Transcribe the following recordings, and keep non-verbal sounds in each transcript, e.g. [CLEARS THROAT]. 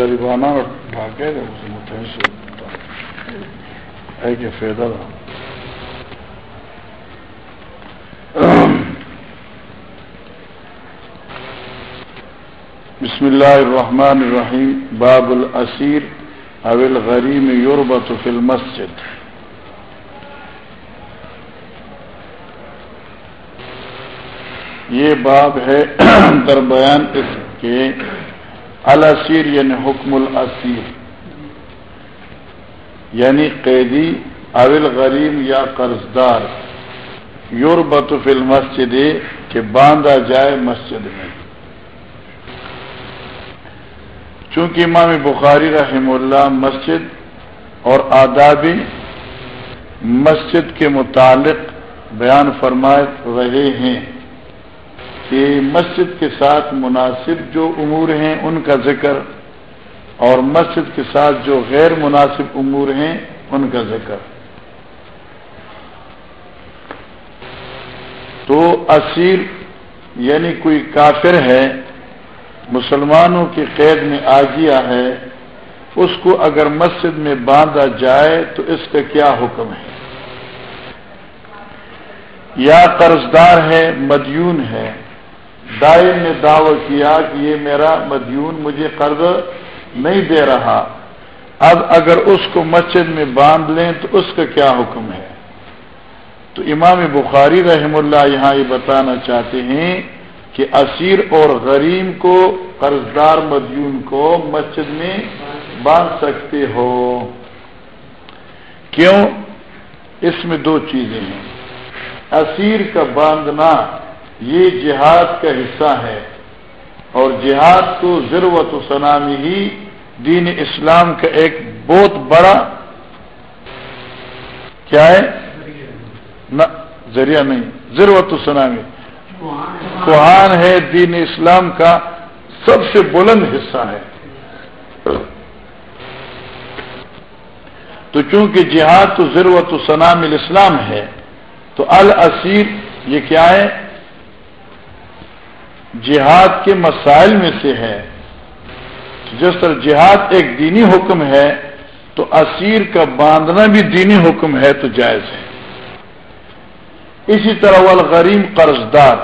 غریبانہ ڈھاکے ہے کہ فائدہ تھا بسم اللہ الرحمن الرحیم. باب الاسیر. اول غریم یوربت فی المسجد. یہ باب ہے [CLEARS THROAT] در بیان اس کے الاسیر یعنی حکم الاسیر یعنی قیدی اول غریم یا قرض دار یوربت فی المسجد کہ باندھا جائے مسجد میں. چونکہ امام بخاری رحم اللہ مسجد اور آدابی مسجد کے متعلق بیان فرمائے رہے ہیں. کہ مسجد کے ساتھ مناسب جو امور ہیں ان کا ذکر اور مسجد کے ساتھ جو غیر مناسب امور ہیں ان کا ذکر۔ تو اسیر یعنی کوئی کافر ہے، مسلمانوں کی قید میں آ گیا ہے، اس کو اگر مسجد میں باندھا جائے تو اس کا کیا حکم ہے؟ یا قرض دار ہے، مدیون ہے۔ دائر نے دعوی کیا کہ یہ میرا مدیون مجھے قرض نہیں دے رہا۔ اب اگر اس کو مسجد میں باندھ لیں تو اس کا کیا حکم ہے؟ تو امام بخاری رحم اللہ یہاں یہ بتانا چاہتے ہیں کہ اسیر اور غریم کو قرض دار مدیون کو مسجد میں باندھ سکتے ہو۔ کیوں؟ اس میں دو چیزیں ہیں۔ اسیر کا باندھنا یہ جہاد کا حصہ ہے اور جہاد تو ضرورت و سنامی ہی دین اسلام کا ایک بہت بڑا کیا ہے؟ نہ، ذریعہ نہیں ضرورت و سنامی کوہان ہے، دین اسلام کا سب سے بلند حصہ ہے۔ تو چونکہ جہاد تو ضرورت و سنام الاسلام ہے، تو الاسیر یہ کیا ہے؟ جہاد کے مسائل میں سے ہے۔ جس طرح جہاد ایک دینی حکم ہے، تو اسیر کا باندھنا بھی دینی حکم ہے، تو جائز ہے۔ اسی طرح والغریم قرض دار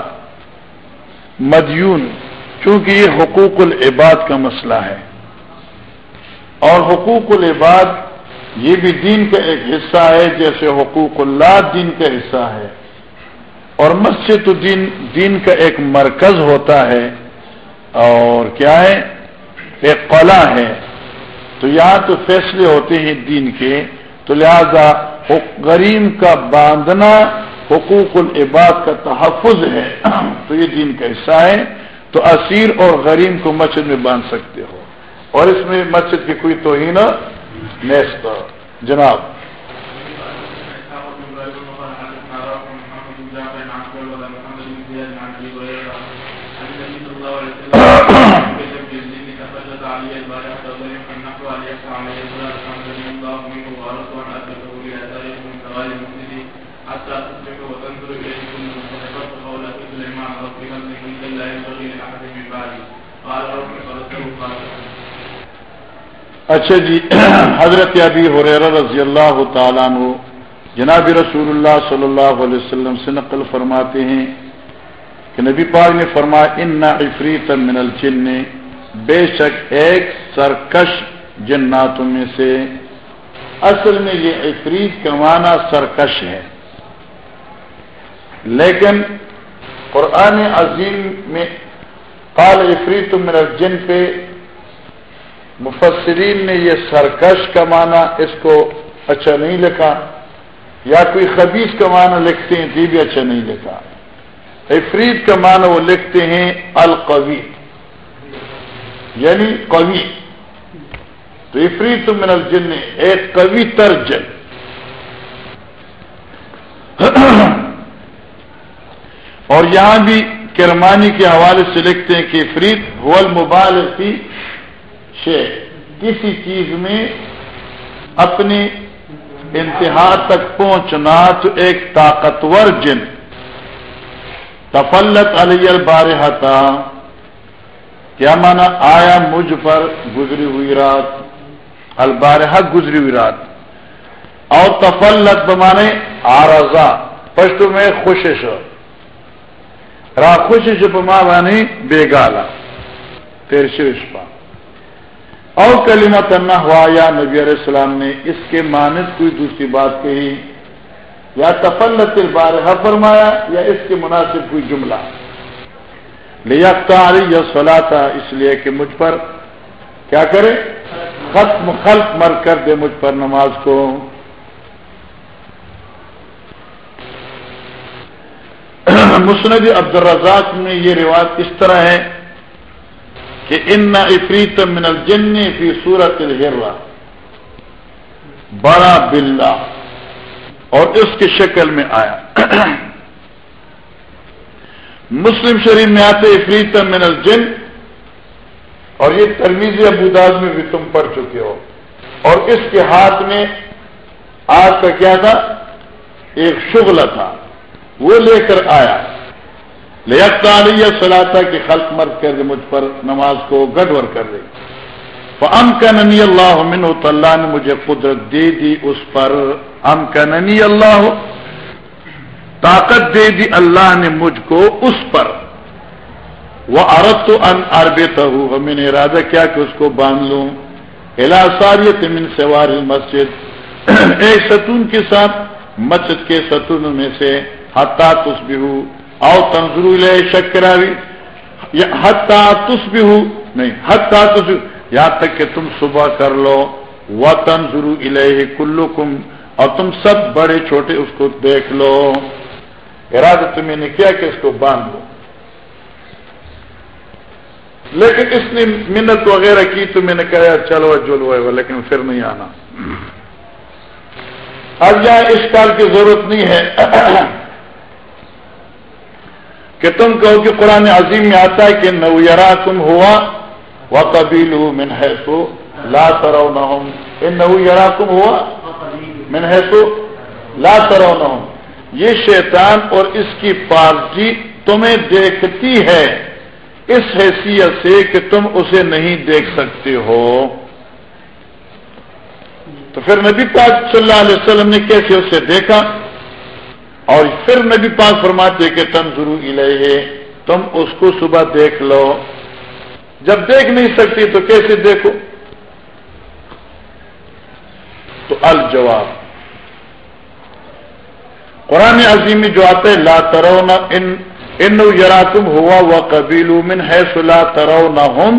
مدیون، چونکہ یہ حقوق العباد کا مسئلہ ہے۔ اور حقوق العباد یہ بھی دین کا ایک حصہ ہے، جیسے حقوق اللہ دین کا حصہ ہے۔ اور مسجد تو دین دین کا ایک مرکز ہوتا ہے اور کیا ہے؟ ایک قلعہ ہے۔ تو یہاں تو فیصلے ہوتے ہیں دین کے۔ تو لہذا غریم کا باندھنا، حقوق العباد کا تحفظ ہے۔ تو یہ دین کا حصہ ہے۔ تو اسیر اور غریم کو مسجد میں باندھ سکتے ہو۔ اور اس میں مسجد کی کوئی توہین نیست جناب اچھا جی [CLEARS THROAT] حضرت ابی حریر رضی اللہ تعالیٰ عنہ، جناب رسول اللہ صلی اللہ علیہ وسلم سے نقل فرماتے ہیں کہ نبی پاک نے فرمایا، ان نہ عفریت من الجن نے بے شک ایک سرکش جناتوں میں سے، اصل میں یہ عفریت کا معنی سرکش ہے۔ لیکن قرآن عظیم میں قال عفریت من الجن پہ مفسرین نے یہ سرکش کا معنی اس کو اچھا نہیں لکھا، یا کوئی خبیص کا معنی لکھتے ہیں یہ بھی اچھا نہیں لکھا۔ افرید کا معنی وہ لکھتے ہیں القوی یعنی قوی۔ تو افرید تو من الجن، ایک قوی تر جن اور یہاں بھی کرمانی کے حوالے سے لکھتے ہیں کہ افرید ہو المبال تھی کسی چیز میں اپنی انتہا تک پہنچنا تو ایک طاقتور جن۔ تفلت علی البارحتا، کیا مانا آیا مجھ پر گزری ہوئی رات۔ البارہ گزری ہوئی رات۔ اور تفلت بمانے آرزا پشتو میں خوشش را خوشش بما بانی بے گالا تیر شرشپا اور کلمہ تنا ہوا یا نبی علیہ السلام نے اس کے مانت کوئی دوسری بات کہی؟ یا تفلت البارہ فرمایا یا اس کے مناسب کوئی جملہ؟ لیا تاری یا سلاتا اس لیے کہ مجھ پر کیا کرے؟ ختم خلق مر کر دے مجھ پر نماز کو۔ مسند عبد الرزاق میں یہ روایت اس طرح ہے کہ ان افریت من الجن فی صورت الحرا بڑا بلا اور اس کی شکل میں آیا۔ [COUGHS] مسلم شریف میں آتے افریت من الجن، اور یہ ترمیز ابوداز میں بھی تم پڑھ چکے ہو۔ اور اس کے ہاتھ میں آج کا کیا تھا؟ ایک شغلہ تھا، وہ لے کر آیا۔ لیکتا علیہ سلاتا کہ خلق مرد کر دے، مجھ پر نماز کو گڑبڑ کر دے۔ ام کا ننی اللہ من اللہ نے مجھے قدرت دے دی اس پر۔ ام کا ننی اللہ طاقت دے دی اللہ نے مجھ کو اس پر۔ وہ عرت تو ان اربت ہوں میں نے ارادہ کیا کہ اس کو باندھ لوں۔ ساریت من سوار مسجد [CLEARS THROAT] ایک ستون کے ساتھ، مسجد کے ستون میں سے حتا تس بھی او تنظرو لے شکراوی حتا تس بھی ہوں نہیں حتا تس یہاں تک کہ تم صبح کر لو۔ و تنظرو الہ کلو اور تم سب بڑے چھوٹے اس کو دیکھ لو۔ ارادہ تمہیں نے کیا کہ اس کو باندھ دو لیکن اس نے منت وغیرہ کی تو میں نے کہا، چلو جلو لیکن پھر نہیں آنا۔ اب یہاں اس کال کی ضرورت نہیں ہے۔ کہ تم کہو کہ قرآن عظیم میں آتا ہے کہ نویرا تم ہوا وہ قبیل من ہے لا ترو نہ نو یرا تم ہوا من ہے لا ترو نہ یہ شیطان اور اس کی پارٹی تمہیں دیکھتی ہے۔ اس حیثیت سے کہ تم اسے نہیں دیکھ سکتے ہو۔ تو پھر نبی پاک صلی اللہ علیہ وسلم نے کیسے اسے دیکھا؟ اور پھر نبی پاک فرماتے کہ تم ضرور الہ تم اس کو صبح دیکھ لو۔ جب دیکھ نہیں سکتی تو کیسے دیکھو؟ تو الجواب۔ قرآن عظیم جو آتے لا ترو نہ ان یرا تم ہوا وہ قبیل من ہے سلا ترو نہ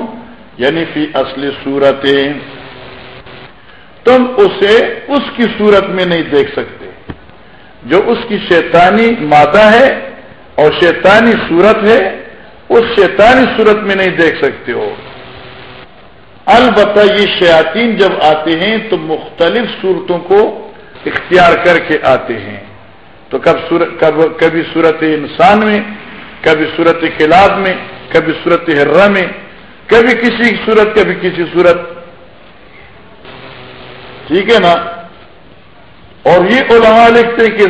یعنی فی اصلی صورتیں۔ تم اسے اس کی صورت میں نہیں دیکھ سکتے۔ جو اس کی شیطانی مادہ ہے اور شیطانی صورت ہے، اس شیطانی صورت میں نہیں دیکھ سکتے ہو۔ البتہ یہ شیاطین جب آتے ہیں تو مختلف صورتوں کو اختیار کر کے آتے ہیں۔ تو کب کب، کبھی صورت انسان میں، کبھی صورت کلاب میں، کبھی صورت ہررا میں، کبھی کسی صورت، کبھی کسی صورت۔ ٹھیک ہے نا؟ اور یہ علماء لکھتے ہیں کہ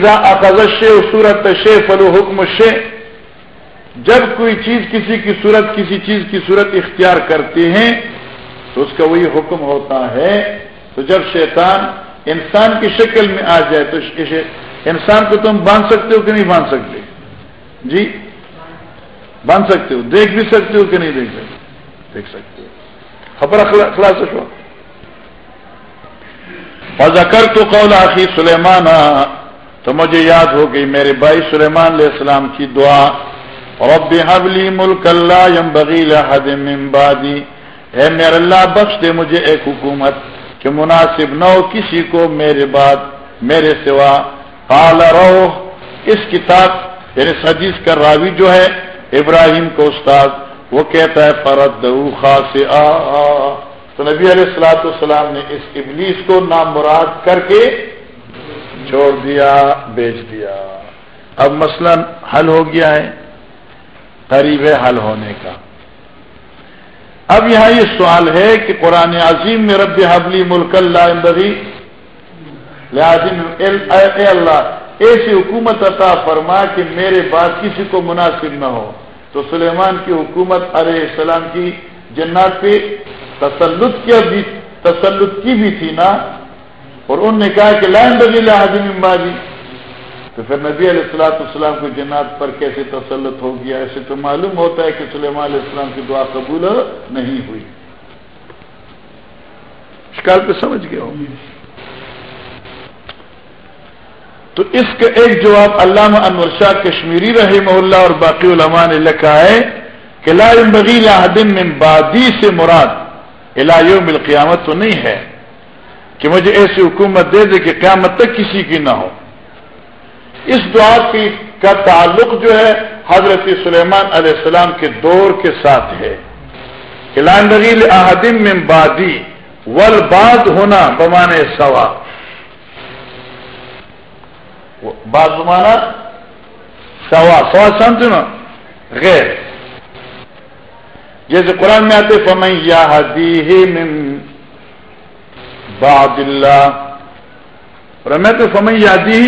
شے صورت شے فلو حکم شے جب کوئی چیز کسی کی صورت، کسی چیز کی صورت اختیار کرتے ہیں، تو اس کا وہی حکم ہوتا ہے۔ تو جب شیطان انسان کی شکل میں آ جائے، تو انسان کو تم باندھ سکتے ہو کہ نہیں باندھ سکتے؟ جی؟ باندھ سکتے ہو، دیکھ بھی سکتے ہو کہ نہیں دیکھ سکتے؟ دیکھ سکتے ہو۔ خبر خلاص ہوا اور زکر تو قول آخی سلیمان تو مجھے یاد ہو گئی میرے بھائی سلیمان علیہ السلام کی دعا، رب حبلی ملک اللہ یم بغیل حد ممبادی اے میرے اللہ، بخش دے مجھے ایک حکومت کہ مناسب نہ ہو کسی کو میرے بعد، میرے سوا۔ قال رو اس کتاب یعنی حدیث کا راوی جو ہے، ابراہیم کو استاد، وہ کہتا ہے فرد خاص آ تو نبی علیہ السلاۃ السلام نے اس ابلیس کو نام مراد کر کے چھوڑ دیا، بیچ دیا۔ اب مثلا حل ہو گیا ہے، قریب ہے حل ہونے کا۔ اب یہاں یہ سوال ہے کہ قرآن عظیم میں رب حبلی ملک اللہ اے اللہ، ایسی حکومت عطا فرما کہ میرے بعد کسی کو مناسب نہ ہو۔ تو سلیمان کی حکومت علیہ السلام کی جنات پہ تسلط کی بھی تسلط کی بھی تھی نا؟ اور انہوں نے کہا کہ لائن بغیلا حاضم امبادی تو پھر نبی علیہ السلاۃ السلام کو جنات پر کیسے تسلط ہو گیا؟ ایسے تو معلوم ہوتا ہے کہ سلیمان علیہ السلام کی دعا قبول نہیں ہوئی۔ شکار پہ سمجھ گیا ہوں۔ تو اس کا ایک جواب علامہ انور شاہ کشمیری رحمہ اللہ اور باقی علماء نے لکھا ہے کہ لا بغیلا حدم من بادی سے مراد یوم القیامت تو نہیں ہے کہ مجھے ایسی حکومت دے دے کہ قیامت تک کسی کی نہ ہو۔ اس دعا کی کا تعلق جو ہے حضرت سلیمان علیہ السلام کے دور کے ساتھ ہے۔ کہ احدم میں بادی ولباد ہونا بمانے سوا۔ باد بمانا سوا۔ سوا سمجھو نا؟ غیر۔ جیسے قرآن میں آتے فمن یا حدی من بعد اللہ اور میں تو فمن یادی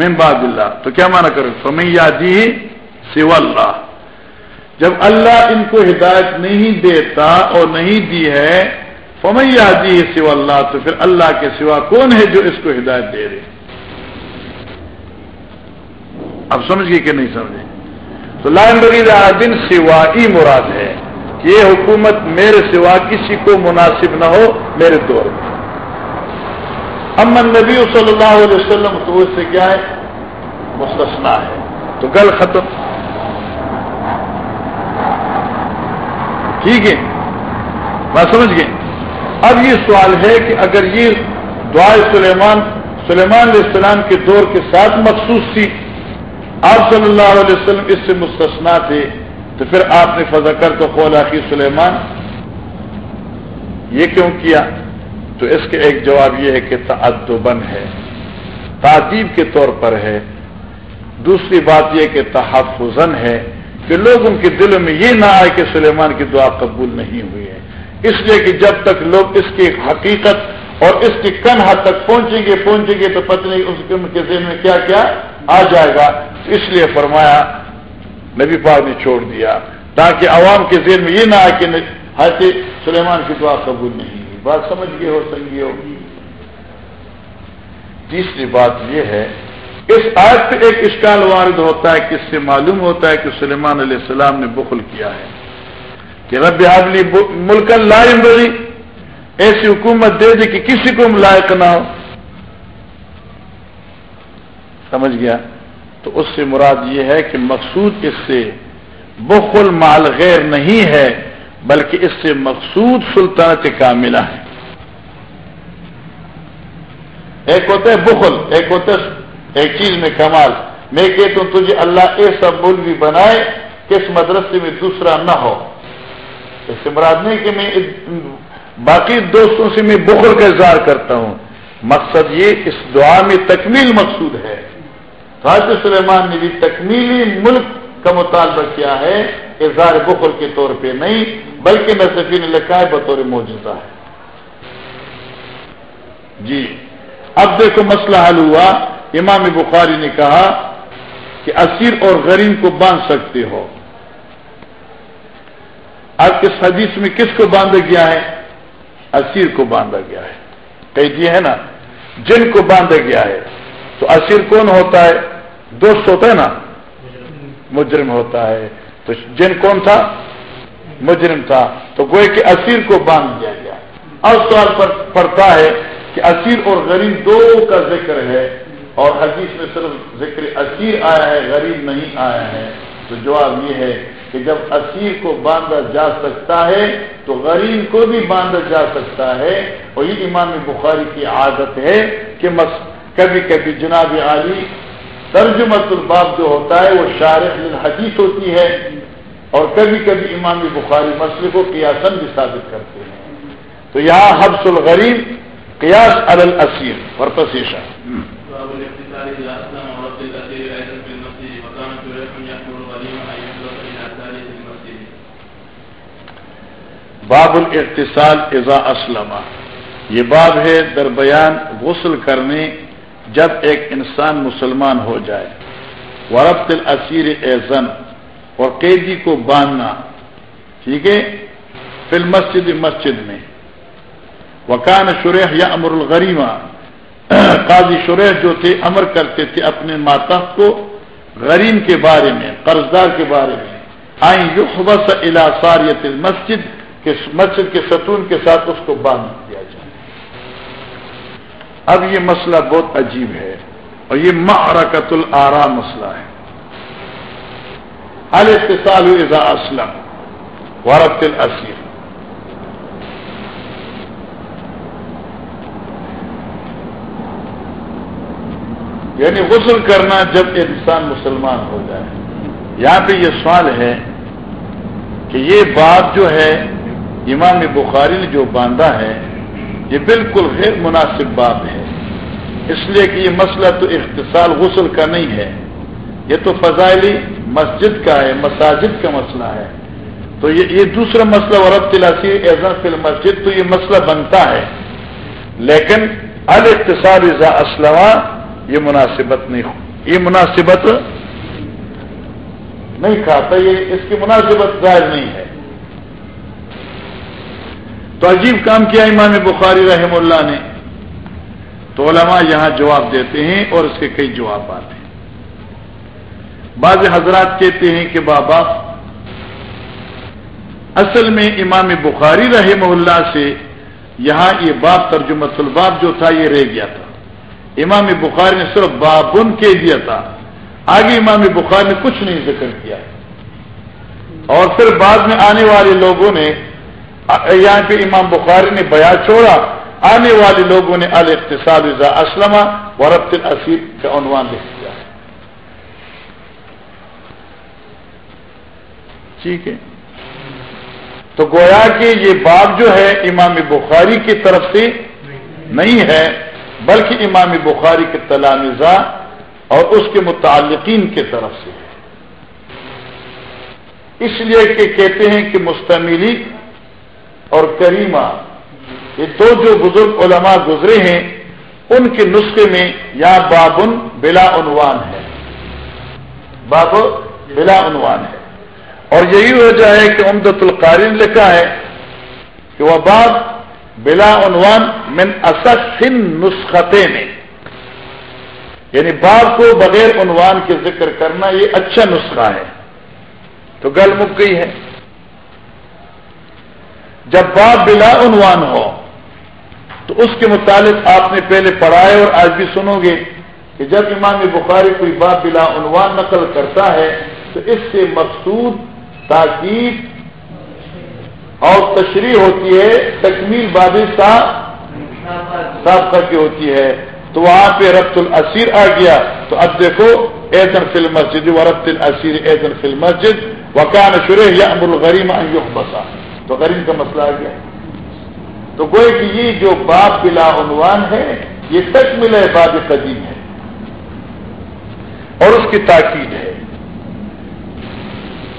من بعد اللہ تو کیا مانا کرو فمن یادی سوا اللہ جب اللہ ان کو ہدایت نہیں دیتا اور نہیں دی ہے، فمن یادی سوا اللہ تو پھر اللہ کے سوا کون ہے جو اس کو ہدایت دے رہے اب سمجھ گئے کہ نہیں سمجھے؟ تو لائن دن سوائی مراد ہے کہ یہ حکومت میرے سوا کسی کو مناسب نہ ہو، میرے دور میں۔ امن نبی صلی اللہ علیہ وسلم تو اس سے کیا ہے؟ مستثنا ہے۔ تو گل ختم۔ ٹھیک ہے؟ بات سمجھ گئے؟ اب یہ سوال ہے کہ اگر یہ دعا سلیمان سلیمان علیہ السلام کے دور کے ساتھ مخصوص تھی آپ صلی اللہ علیہ وسلم اس سے مستثنا تھے تو پھر آپ نے فضا کر تو قولاقی سلیمان یہ کیوں کیا؟ تو اس کے ایک جواب یہ ہے کہ تعدبن ہے، تعدیب کے طور پر ہے۔ دوسری بات یہ کہ تحفظن ہے کہ لوگوں کے دلوں میں یہ نہ آئے کہ سلیمان کی دعا قبول نہیں ہوئی ہے۔ اس لیے کہ جب تک لوگ اس کی حقیقت اور اس کی کن حد تک پہنچیں گے پہنچیں گے تو پتنی اس کے ذہن میں کیا کیا آ جائے گا۔ اس لیے فرمایا، نبی پاک نے چھوڑ دیا۔ تاکہ عوام کے ذہن میں یہ نہ آئے کہ حضرت ہاں جی، سلیمان کی دعا قبول نہیں ہوئی۔ بات سمجھ گئے ہو، سنگی ہوگی تیسری بات یہ ہے، اس آیت پہ ایک اشکال وارد ہوتا ہے کہ اس سے معلوم ہوتا ہے کہ سلیمان علیہ السلام نے بخل کیا ہے۔ کہ رب حاضلی ملک لائم بری ایسی حکومت دے دے کہ کسی کو لائق نہ ہو۔ سمجھ گیا تو اس سے مراد یہ ہے کہ مقصود اس سے بخل مال غیر نہیں ہے، بلکہ اس سے مقصود سلطنت کا ملا ہے۔ ایک ہوتا ہے بخل، ایک ہوتا ہے ایک چیز میں کمال۔ میں کہتا ہوں تجھے اللہ ایسا مول بھی بنائے کہ اس مدرسے میں دوسرا نہ ہو۔ اس سے مراد نہیں کہ میں باقی دوستوں سے میں بخل کا اظہار کرتا ہوں۔ مقصد یہ اس دعا میں تکمیل مقصود ہے۔ حضرت سلیمان نے بھی تکمیلی ملک کا مطالبہ کیا ہے، اظہار بخل کے طور پہ نہیں، بلکہ نصفی نے لکھا ہے بطور موجودہ ہے۔ جی اب دیکھو مسئلہ حل ہوا۔ امام بخاری نے کہا کہ اسیر اور غریب کو باندھ سکتے ہو۔ اب اس حدیث میں کس کو باندھا گیا ہے؟ اسیر کو باندھا گیا ہے۔ قیدی ہے نا، جن کو باندھا گیا ہے۔ تو اسیر کون ہوتا ہے؟ دوست ہوتا ہے نا؟ مجرم. ہوتا ہے۔ تو جن کون تھا؟ مجرم تھا۔ تو گوئے کہ اسیر کو باندھ دیا گیا۔ اب سوال پر پڑتا ہے کہ اسیر اور غریب دو کا ذکر ہے اور حدیث میں صرف ذکر اسیر آیا ہے غریب نہیں آیا ہے۔ تو جواب یہ ہے کہ جب اسیر کو باندھا جا سکتا ہے تو غریب کو بھی باندھا جا سکتا ہے۔ اور یہ امام بخاری کی عادت ہے کہ کبھی کبھی جناب عالی ترجمت الباب جو ہوتا ہے وہ شارح الحدیث ہوتی ہے اور کبھی کبھی امام بخاری مسئلے کو قیاسن بھی ثابت کرتے ہیں۔ تو یہاں حبس الغریب قیاس الاسیر اور پسیشہ۔ باب الاتصال ازا اسلم۔ یہ باب ہے در بیان غسل کرنے جب ایک انسان مسلمان ہو جائے وربت الاسیر ایزن، اور قیدی کو باندھنا، ٹھیک ہے فل مسجد مسجد میں۔ وکان شریح یا امر الغریمہ۔ قاضی شریح جو تھے، امر کرتے تھے اپنے ماتا کو غریم کے بارے میں، قرضدار کے بارے میں۔ آئیں یحبس الاساریت مسجد کے مسجد کے ستون کے ساتھ اس کو باندھ اب یہ مسئلہ بہت عجیب ہے اور یہ معرکت العرا مسئلہ ہے۔ الاتصال اذا اسلم ورت الاسیر۔ یعنی غسل کرنا جب انسان مسلمان ہو جائے۔ یہاں پہ یہ سوال ہے کہ یہ بات جو ہے، امام بخاری نے جو باندھا ہے یہ بالکل غیر مناسب بات ہے۔ اس لیے کہ یہ مسئلہ تو اختصال غسل کا نہیں ہے۔ یہ تو فضائلی مسجد کا ہے، مساجد کا مسئلہ ہے۔ تو یہ یہ دوسرا مسئلہ ورب تلاسی اعظم فی مسجد تو یہ مسئلہ بنتا ہے۔ لیکن الاقتصاد اسلم یہ مناسبت نہیں ہو یہ مناسبت نہیں کھاتا، یہ اس کی مناسبت ظاہر نہیں ہے۔ تو عجیب کام کیا امام بخاری رحم اللہ نے تو علماء یہاں جواب دیتے ہیں اور اس کے کئی جواب آتے ہیں۔ بعض حضرات کہتے ہیں کہ بابا، اصل میں امام بخاری رحمہ اللہ سے یہاں یہ باب ترجمت الباب جو تھا یہ رہ گیا تھا۔ امام بخاری نے صرف بابن کہہ دیا تھا۔ آگے امام بخاری نے کچھ نہیں ذکر کیا۔ اور پھر بعد میں آنے والے لوگوں نے یہاں پہ امام بخاری نے بیان چھوڑا، آنے والے لوگوں نے الاقتصاد اسلمہ وربت الاسیر کا عنوان لکھ دیا۔ ٹھیک ہے؟ تو گویا کہ یہ بات جو ہے امام بخاری کی طرف سے نہیں ہے، بلکہ امام بخاری کے تلامزہ اور اس کے متعلقین کی طرف سے ہے۔ اس لیے کہ کہتے ہیں کہ مستملی اور کریمہ، یہ دو جو بزرگ علماء گزرے ہیں، ان کے نسخے میں یا بابن بلا عنوان ہے۔ باب بلا عنوان ہے۔ اور یہی وجہ ہے کہ امدت القارین لکھا ہے کہ وہ باب بلا عنوان من اصن نسختے میں یعنی باب کو بغیر عنوان کے ذکر کرنا یہ اچھا نسخہ ہے۔ تو گل مک گئی ہے۔ جب باب بلا عنوان ہو، تو اس کے متعلق آپ نے پہلے پڑھائے اور آج بھی سنو گے کہ جب امام بخاری کوئی باب بلا عنوان نقل کرتا ہے، تو اس سے مقصود تاکید اور تشریح ہوتی ہے، تکمیل بابی صاحب کی ہوتی ہے۔ تو وہاں پہ ربط الاسیر آ گیا۔ تو اب دیکھو ایزن فل مسجد و ربط الاسیر ایزن فل مسجد وکان شرح یا ابو الغریم بسا تو غریم کا مسئلہ آ گیا۔ تو گوئے کہ یہ جو باپ بلا عنوان ہے، یہ تکمل ہے باب قدیم ہے۔ اور اس کی تاکید ہے۔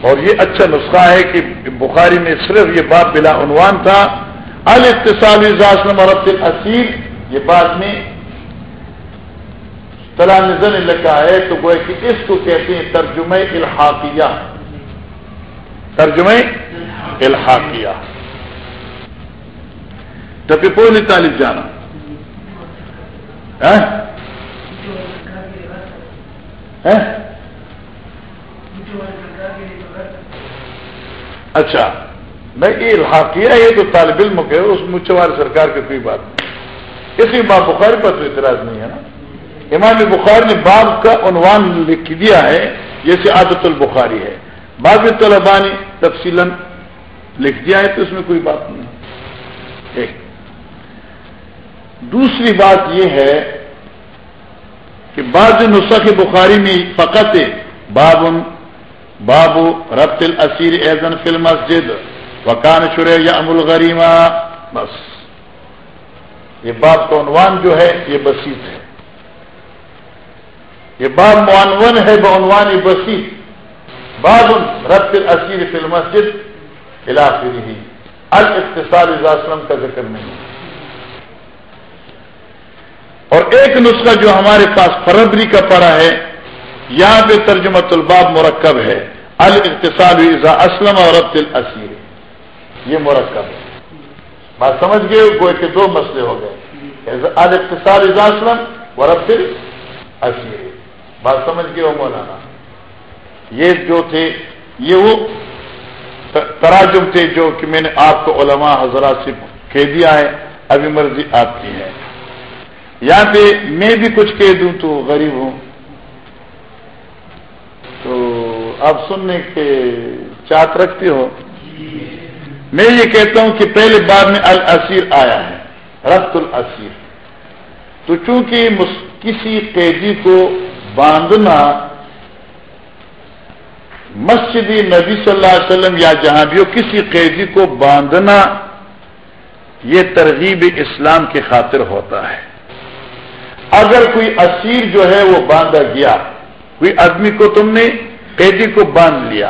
اور یہ اچھا نسخہ ہے کہ بخاری میں صرف یہ بات بلا عنوان تھا۔ الاقتصادی زاسلم اور اسیر یہ بات میں تلانزن لکھا ہے، تو گوئے کہ اس کو کہتے ہیں ترجمہ الحاقیہ۔ ترجمہ الحاقیہ تو پھر کوئی نہیں تعلیم جانا اچھا میں یہ الحاقیہ یہ تو طالب علم کے، اس مچھوار سرکار کی کوئی بات نہیں۔ اسی ماں بخاری پر تو اعتراض نہیں ہے نا۔ امام بخاری نے باب کا عنوان لکھ دیا ہے، جیسے عادت البخاری ہے۔ باب طلبا نے تفصیل لکھ دیا ہے تو اس میں کوئی بات نہیں۔ ایک۔ دوسری بات یہ ہے کہ بعض نسخ بخاری میں فقط باب بابو ربط الاسیر ایزن فل مسجد وکان شرے یا ام الغریما بس۔ یہ باب کا عنوان جو ہے، یہ بسیط ہے۔ یہ باب معنون ہے، بعنوان بسیط۔ باب ربط الاسیر فل مسجد خلاف ہی الاقتصال اسلم کا ذکر نہیں اور ایک نسخہ جو ہمارے پاس فربری کا پڑا ہے یہاں پہ ترجمہ الباب مرکب ہے الاقتصاد اسلم اور عبد الاسیر. یہ مرکب ہے. بات سمجھ گئے گوئے کے دو مسئلے ہو گئے. اقتصاد اسلم ورب پھر اسیر بات سمجھ گئے وہ مولانا؟ یہ جو تھے، یہ وہ تراجم تھے جو کہ میں نے آپ کو علماء حضرات سے کہہ دیا ہے، ابھی مرضی آپ کی ہے۔ یا پہ میں بھی کچھ کہہ دوں تو غریب ہوں۔ تو آپ سننے کے چاٹ رکھتے ہو۔ میں یہ کہتا ہوں کہ پہلے بار میں الاسیر آیا ہے رفت الاسیر۔ تو چونکہ کسی قیدی کو باندھنا مسجد نبی صلی اللہ علیہ وسلم یا جہاں بھی ہو کسی قیدی کو باندھنا یہ ترغیب اسلام کی خاطر ہوتا ہے۔ اگر کوئی اسیر جو ہے وہ باندھا گیا، کوئی آدمی کو تم نے قیدی کو باندھ لیا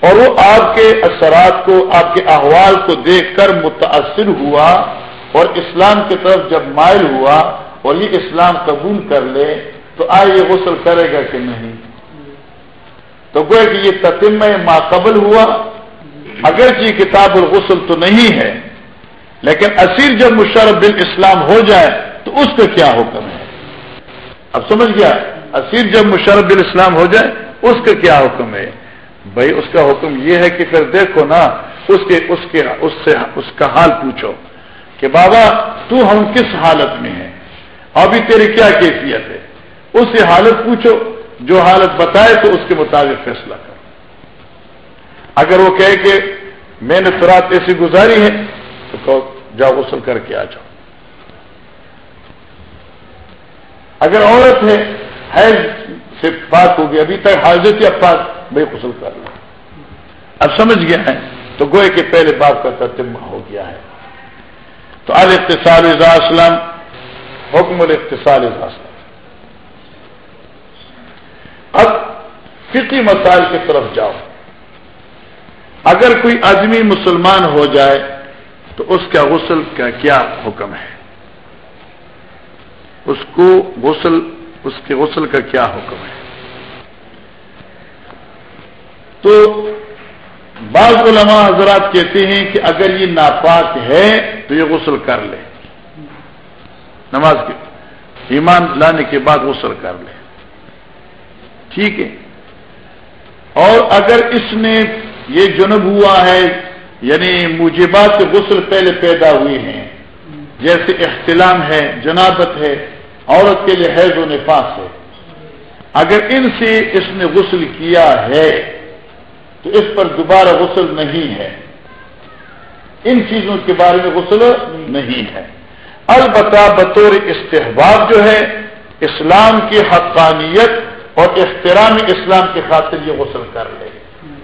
اور وہ آپ کے اثرات کو، آپ کے احوال کو دیکھ کر متاثر ہوا اور اسلام کی طرف جب مائل ہوا اور یہ اسلام قبول کر لے تو آئے یہ غسل کرے گا کہ نہیں؟ تو گوئے کہ یہ تتم ماقبل ہوا۔ اگرچہ کتاب الغسل تو نہیں ہے، لیکن اسیر جب مشرف بال اسلام ہو جائے تو اس کا کیا حکم ہے؟ اب سمجھ گیا؟ اسیر جب مشرف بال اسلام ہو جائے اس کا کیا حکم ہے؟ بھائی اس کا حکم یہ ہے کہ پھر دیکھو نا، اس کے اس کے، اس سے، اس کا حال پوچھو کہ بابا تو ہم کس حالت میں ہیں؟ ابھی تیری کیا کیفیت ہے؟ اس سے حالت پوچھو۔ جو حالت بتائے تو اس کے مطابق فیصلہ کرو اگر وہ کہے کہ میں نے فرات ایسی گزاری ہے تو کہو جاؤ غسل کر کے آ جاؤ۔ اگر عورت ہے، حیض سے پاک ہوگی ابھی تک حاضر یا پاک، بھائی غسل کر لو۔ اب سمجھ گیا ہے، تو گوئے کے پہلے باپ کا تتمہ ہو گیا ہے۔ تو الاقتصال اسلام حکم الاقتصال اسلام اب فقی مسائل کی طرف جاؤ۔ اگر کوئی آدمی مسلمان ہو جائے تو اس کا غسل کا کیا حکم ہے؟ اس کو غسل، اس کے غسل کا کیا حکم ہے؟ تو بعض علماء حضرات کہتے ہیں کہ اگر یہ ناپاک ہے تو یہ غسل کر لے۔ نماز کے، ایمان لانے کے بعد غسل کر لے۔ ٹھیک ہے۔ اور اگر اس نے یہ جنب ہوا ہے یعنی مجھبات غسل پہلے پیدا ہوئے ہیں، جیسے احتلام ہے، جنابت ہے، عورت کے لیے حیض و نفاس ہے۔ اگر ان سے اس نے غسل کیا ہے، تو اس پر دوبارہ غسل نہیں ہے۔ ان چیزوں کے بارے میں غسل نہیں ہے۔ البتہ بطور استحباب جو ہے، اسلام کی حقانیت اور احترام اسلام کی خاطر یہ غسل کر لے۔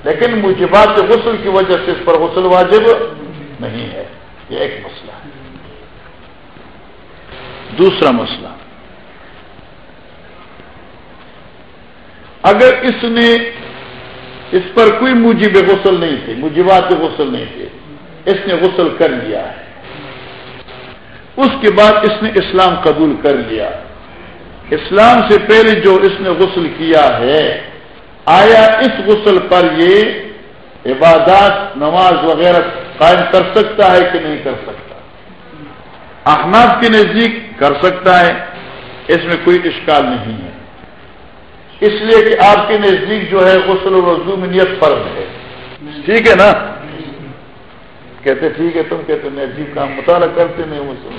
لیکن مجھبات غسل کی وجہ سے اس پر غسل واجب نہیں ہے۔ یہ ایک مسئلہ ہے۔ دوسرا مسئلہ۔ اگر اس نے اس پر کوئی مجیب غسل نہیں تھے مجیبات غسل نہیں تھے اس نے غسل کر لیا ہے۔ اس کے بعد اس نے اسلام قبول کر لیا۔ اسلام سے پہلے جو اس نے غسل کیا ہے، آیا اس غسل پر یہ عبادات، نماز وغیرہ قائم کر سکتا ہے کہ نہیں کر سکتا؟ احناف کے نزدیک کر سکتا ہے، اس میں کوئی اشکال نہیں ہے۔ اس لیے کہ آپ کے نزدیک جو ہے غسل و میں نیت فرض ہے۔ ٹھیک ہے نا؟ کہتے ٹھیک ہے تم کہتے میں عجیب کام مطالعہ کرتے نہیں مسلم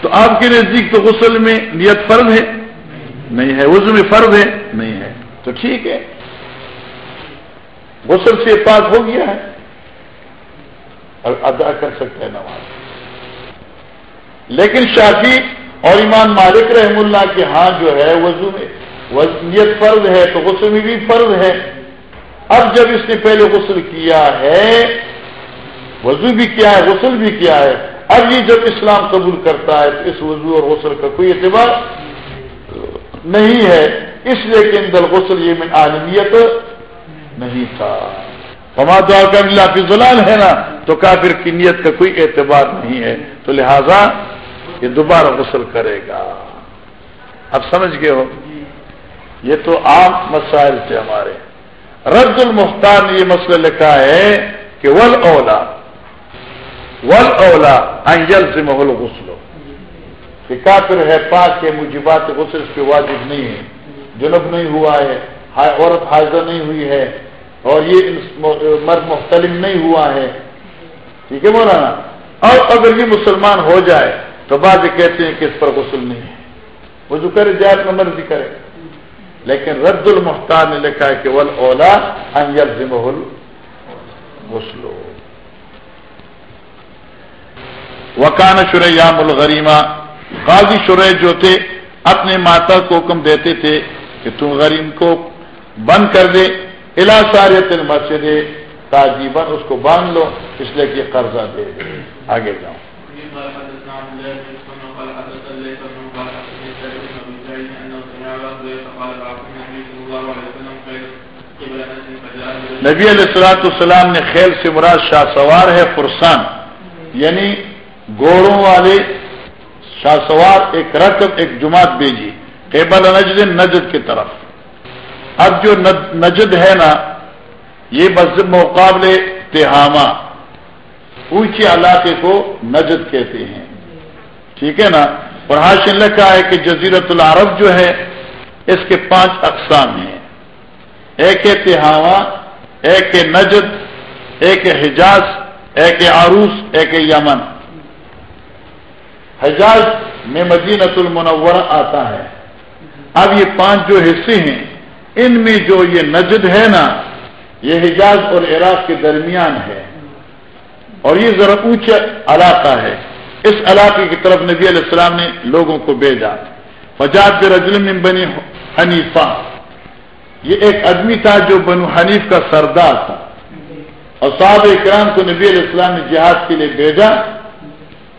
تو آپ کے نزدیک تو غسل میں نیت فرض ہے؟ نہیں ہے۔ وضو میں فرض ہے؟ نہیں ہے۔ تو ٹھیک ہے۔ غسل سے پاک ہو گیا ہے۔ اور ادا کر سکتے ہیں نماز۔ لیکن شافی اور ایمان مالک رحم اللہ کے ہاں جو ہے وضو میں نیت فرض ہے تو غسل میں بھی فرض ہے۔ اب جب اس نے پہلے غسل کیا ہے وضو بھی کیا ہے، غسل بھی کیا ہے۔ اب یہ جب اسلام قبول کرتا ہے تو اس وضو اور غسل کا کوئی اعتبار نہیں ہے۔ اس لیے کہ اندر غسل یہ میں عالمیت نہیں تھا۔ ہما دعا کا اللہ فی زلال ہے نا، تو کافر کی نیت کا کوئی اعتبار نہیں ہے۔ تو لہذا یہ دوبارہ غسل کرے گا۔ اب سمجھ گئے ہو؟ یہ تو عام مسائل تھے ہمارے۔ رد المختار نے یہ مسئلہ لکھا ہے کہ ول اولا ول اولا انجل سے محل غسلو کہ کافر ہے، پاک کے مجھے غسل اس کے واجب نہیں ہے۔ جنب نہیں ہوا ہے عورت حاضر نہیں ہوئی ہے۔ اور یہ مرد مختلف نہیں ہوا ہے۔ ٹھیک ہے مولانا؟ اور اگر یہ مسلمان ہو جائے، تو بعض کہتے ہیں کہ اس پر غسل نہیں ہے۔ وہ جو کرے، جائز میں مرضی کرے۔ لیکن رد المختار نے لکھا ہے کہ ول اولا انجل ذمل غسلو وکان شریام الغریما قاضی شرح جو تھے، اپنے ماتا کو حکم دیتے تھے کہ تم غریم کو بند کر دے الا ساریت المسجد تاجیبن اس کو باندھ لو، اس لیے کہ قرضہ دے دے۔ آگے جاؤ۔ نبی علیہ السلاۃ السلام نے خیل سے مراد شاہ سوار ہے، فرسان۔ یعنی گوڑوں والے شاہ سوار ایک رقم، ایک جماعت بھیجی۔ قیبل نجد نجد کی طرف۔ اب جو نجد ہے نا، یہ مسجد مقابلے تہامہ۔ اونچے علاقے کو نجد کہتے ہیں۔ ٹھیک ہے نا؟ اور حاشن لکھا ہے کہ جزیرت العرب جو ہے، اس کے پانچ اقسام ہیں۔ ایک ہے تہاوا ایک ہے نجد، ایک ہے حجاز، ایک ہے عروس، ایک ہے یمن۔ حجاز میں مدینت المنورہ آتا ہے۔ اب یہ پانچ جو حصے ہیں، ان میں جو یہ نجد ہے نا، یہ حجاز اور عراق کے درمیان ہے۔ اور یہ ذرا اونچا علاقہ ہے۔ اس علاقے کی طرف نبی علیہ السلام نے لوگوں کو بھیجا۔ فجاد رجل بنی حنیفہ۔ یہ ایک آدمی تھا جو بنو حنیف کا سردار تھا۔ اور صاحب اکرام کو نبی علیہ السلام نے جہاد کے لیے بھیجا۔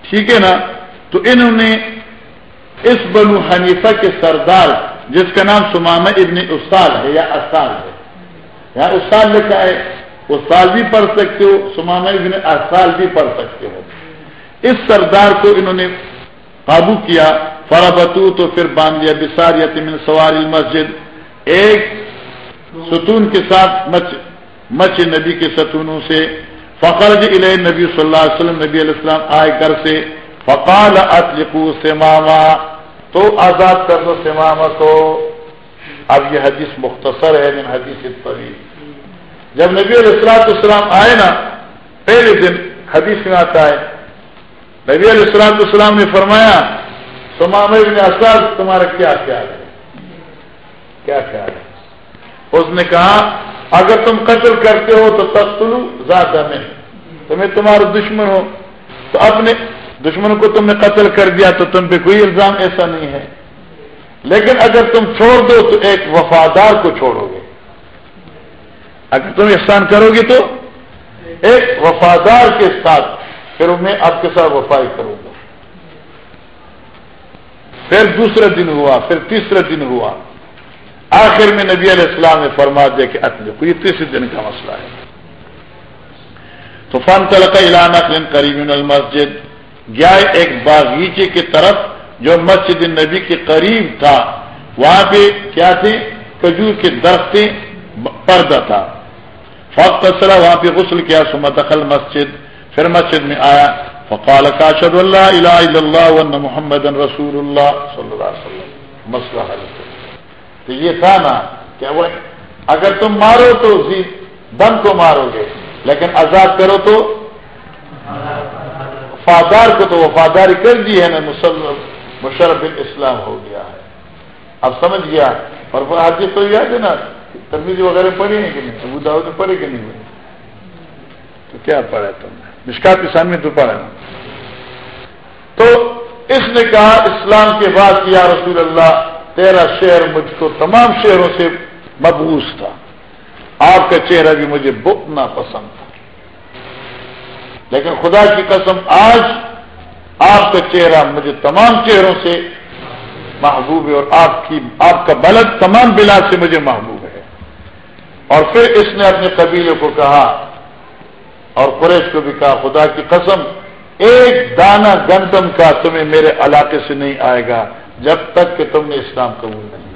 ٹھیک ہے نا؟ تو انہوں نے اس بنو حنیفہ کے سردار جس کا نام سمامہ ابن استاد ہے، یا استاد ہے۔ یہاں استاد لکھا ہے، استاد بھی پڑھ سکتے ہو، سمامہ ابن استاد بھی پڑھ سکتے ہو۔ اس سردار کو انہوں نے قابو کیا فرابتو تو پھر باندھ دیا بسار یتمن سواری مسجد ایک ستون کے ساتھ مچ مچ نبی کے ستونوں سے فخرج علیہ نبی صلی اللہ علیہ وسلم نبی علیہ السلام آئے گھر سے۔ فقال اطلقو سماما تو آزاد کر دو سماما کو اب یہ حدیث مختصر ہے من حدیث طویل جب نبی علیہ السلام السلام آئے نا، پہلے دن حدیث میں آتا ہے۔ نبی علیہ السلام السلام نے فرمایا سمام ابن اسد تمہارا کیا خیال ہے؟ کیا خیال ہے؟ اس نے کہا، اگر تم قتل کرتے ہو تو تختلو زیادہ میں تمہیں تمہارا دشمن ہو۔ تو اپنے دشمن کو تم نے قتل کر دیا تو تم پہ کوئی الزام ایسا نہیں ہے۔ لیکن اگر تم چھوڑ دو تو ایک وفادار کو چھوڑو گے۔ اگر تم احسان کرو گے تو ایک وفادار کے ساتھ پھر میں آپ کے ساتھ وفائی کروں گا۔ پھر دوسرا دن ہوا، پھر تیسرا دن ہوا۔ آخر میں نبی علیہ السلام نے فرما دیا کہ اتنے کو یہ تیسرے دن کا مسئلہ ہے۔ تو فن تلقہ اعلان المسجد۔ گیا ایک باغیچے کی طرف جو مسجد نبی کے قریب تھا۔ وہاں پہ کیا تھے؟ کجور کے درخت پردہ تھا۔ فوق تسرا وہاں پہ غسل کیا سما دخل مسجد۔ پھر مسجد میں آیا۔ فقال کا شد اللہ الہ الا اللہ محمد رسول اللہ صلی اللہ علیہ وسلم. مسئلہ حل تو یہ تھا نا کہ وہ اگر تم مارو تو بند کو مارو گے، لیکن آزاد کرو تو وفادار کو تو وفاداری کر دی ہے نا، مسلم مشرف اسلام ہو گیا ہے۔ اب سمجھ گیا؟ اور وہ حادث تو یاد ہے نا ترمیز وغیرہ پڑھی ہے کہ نہیں؟ ابو داؤ نے پڑھی کہ نہیں ہوئی؟ تو کیا پڑھا تم نے؟ مشکات کسان میں تو پڑھا۔ نا تو اس نے کہا، اسلام کے بعد کیا رسول اللہ، تیرا شہر مجھ کو تمام شہروں سے مبوس تھا۔ آپ کا چہرہ بھی مجھے بہت ناپسند تھا۔ لیکن خدا کی قسم آج آپ کا چہرہ مجھے تمام چہروں سے محبوب ہے اور آپ کی آپ کا بلد تمام بلا سے مجھے محبوب ہے۔ اور پھر اس نے اپنے قبیلے کو کہا اور قریش کو بھی کہا، خدا کی قسم، ایک دانہ گندم کا تمہیں میرے علاقے سے نہیں آئے گا جب تک کہ تم نے اسلام قبول نہیں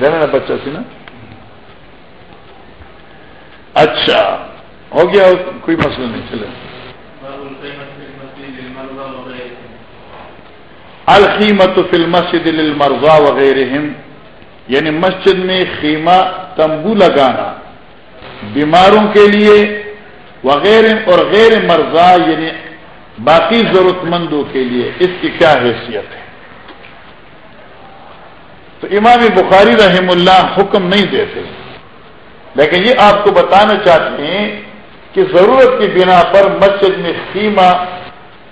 کیا۔ نا بچہ سی نا اچھا۔ ہو گیا کوئی مسئلہ نہیں چلے القیمت فل مسجد المرضا وغیرہ یعنی مسجد میں خیمہ تمبو لگانا بیماروں کے لیے وغیرہ اور غیر مرضا یعنی باقی ضرورت مندوں کے لیے اس کی کیا حیثیت ہے تو امام بخاری رحم اللہ حکم نہیں دیتے. لیکن یہ آپ کو بتانا چاہتے ہیں کہ ضرورت کی بنا پر مسجد میں خیمہ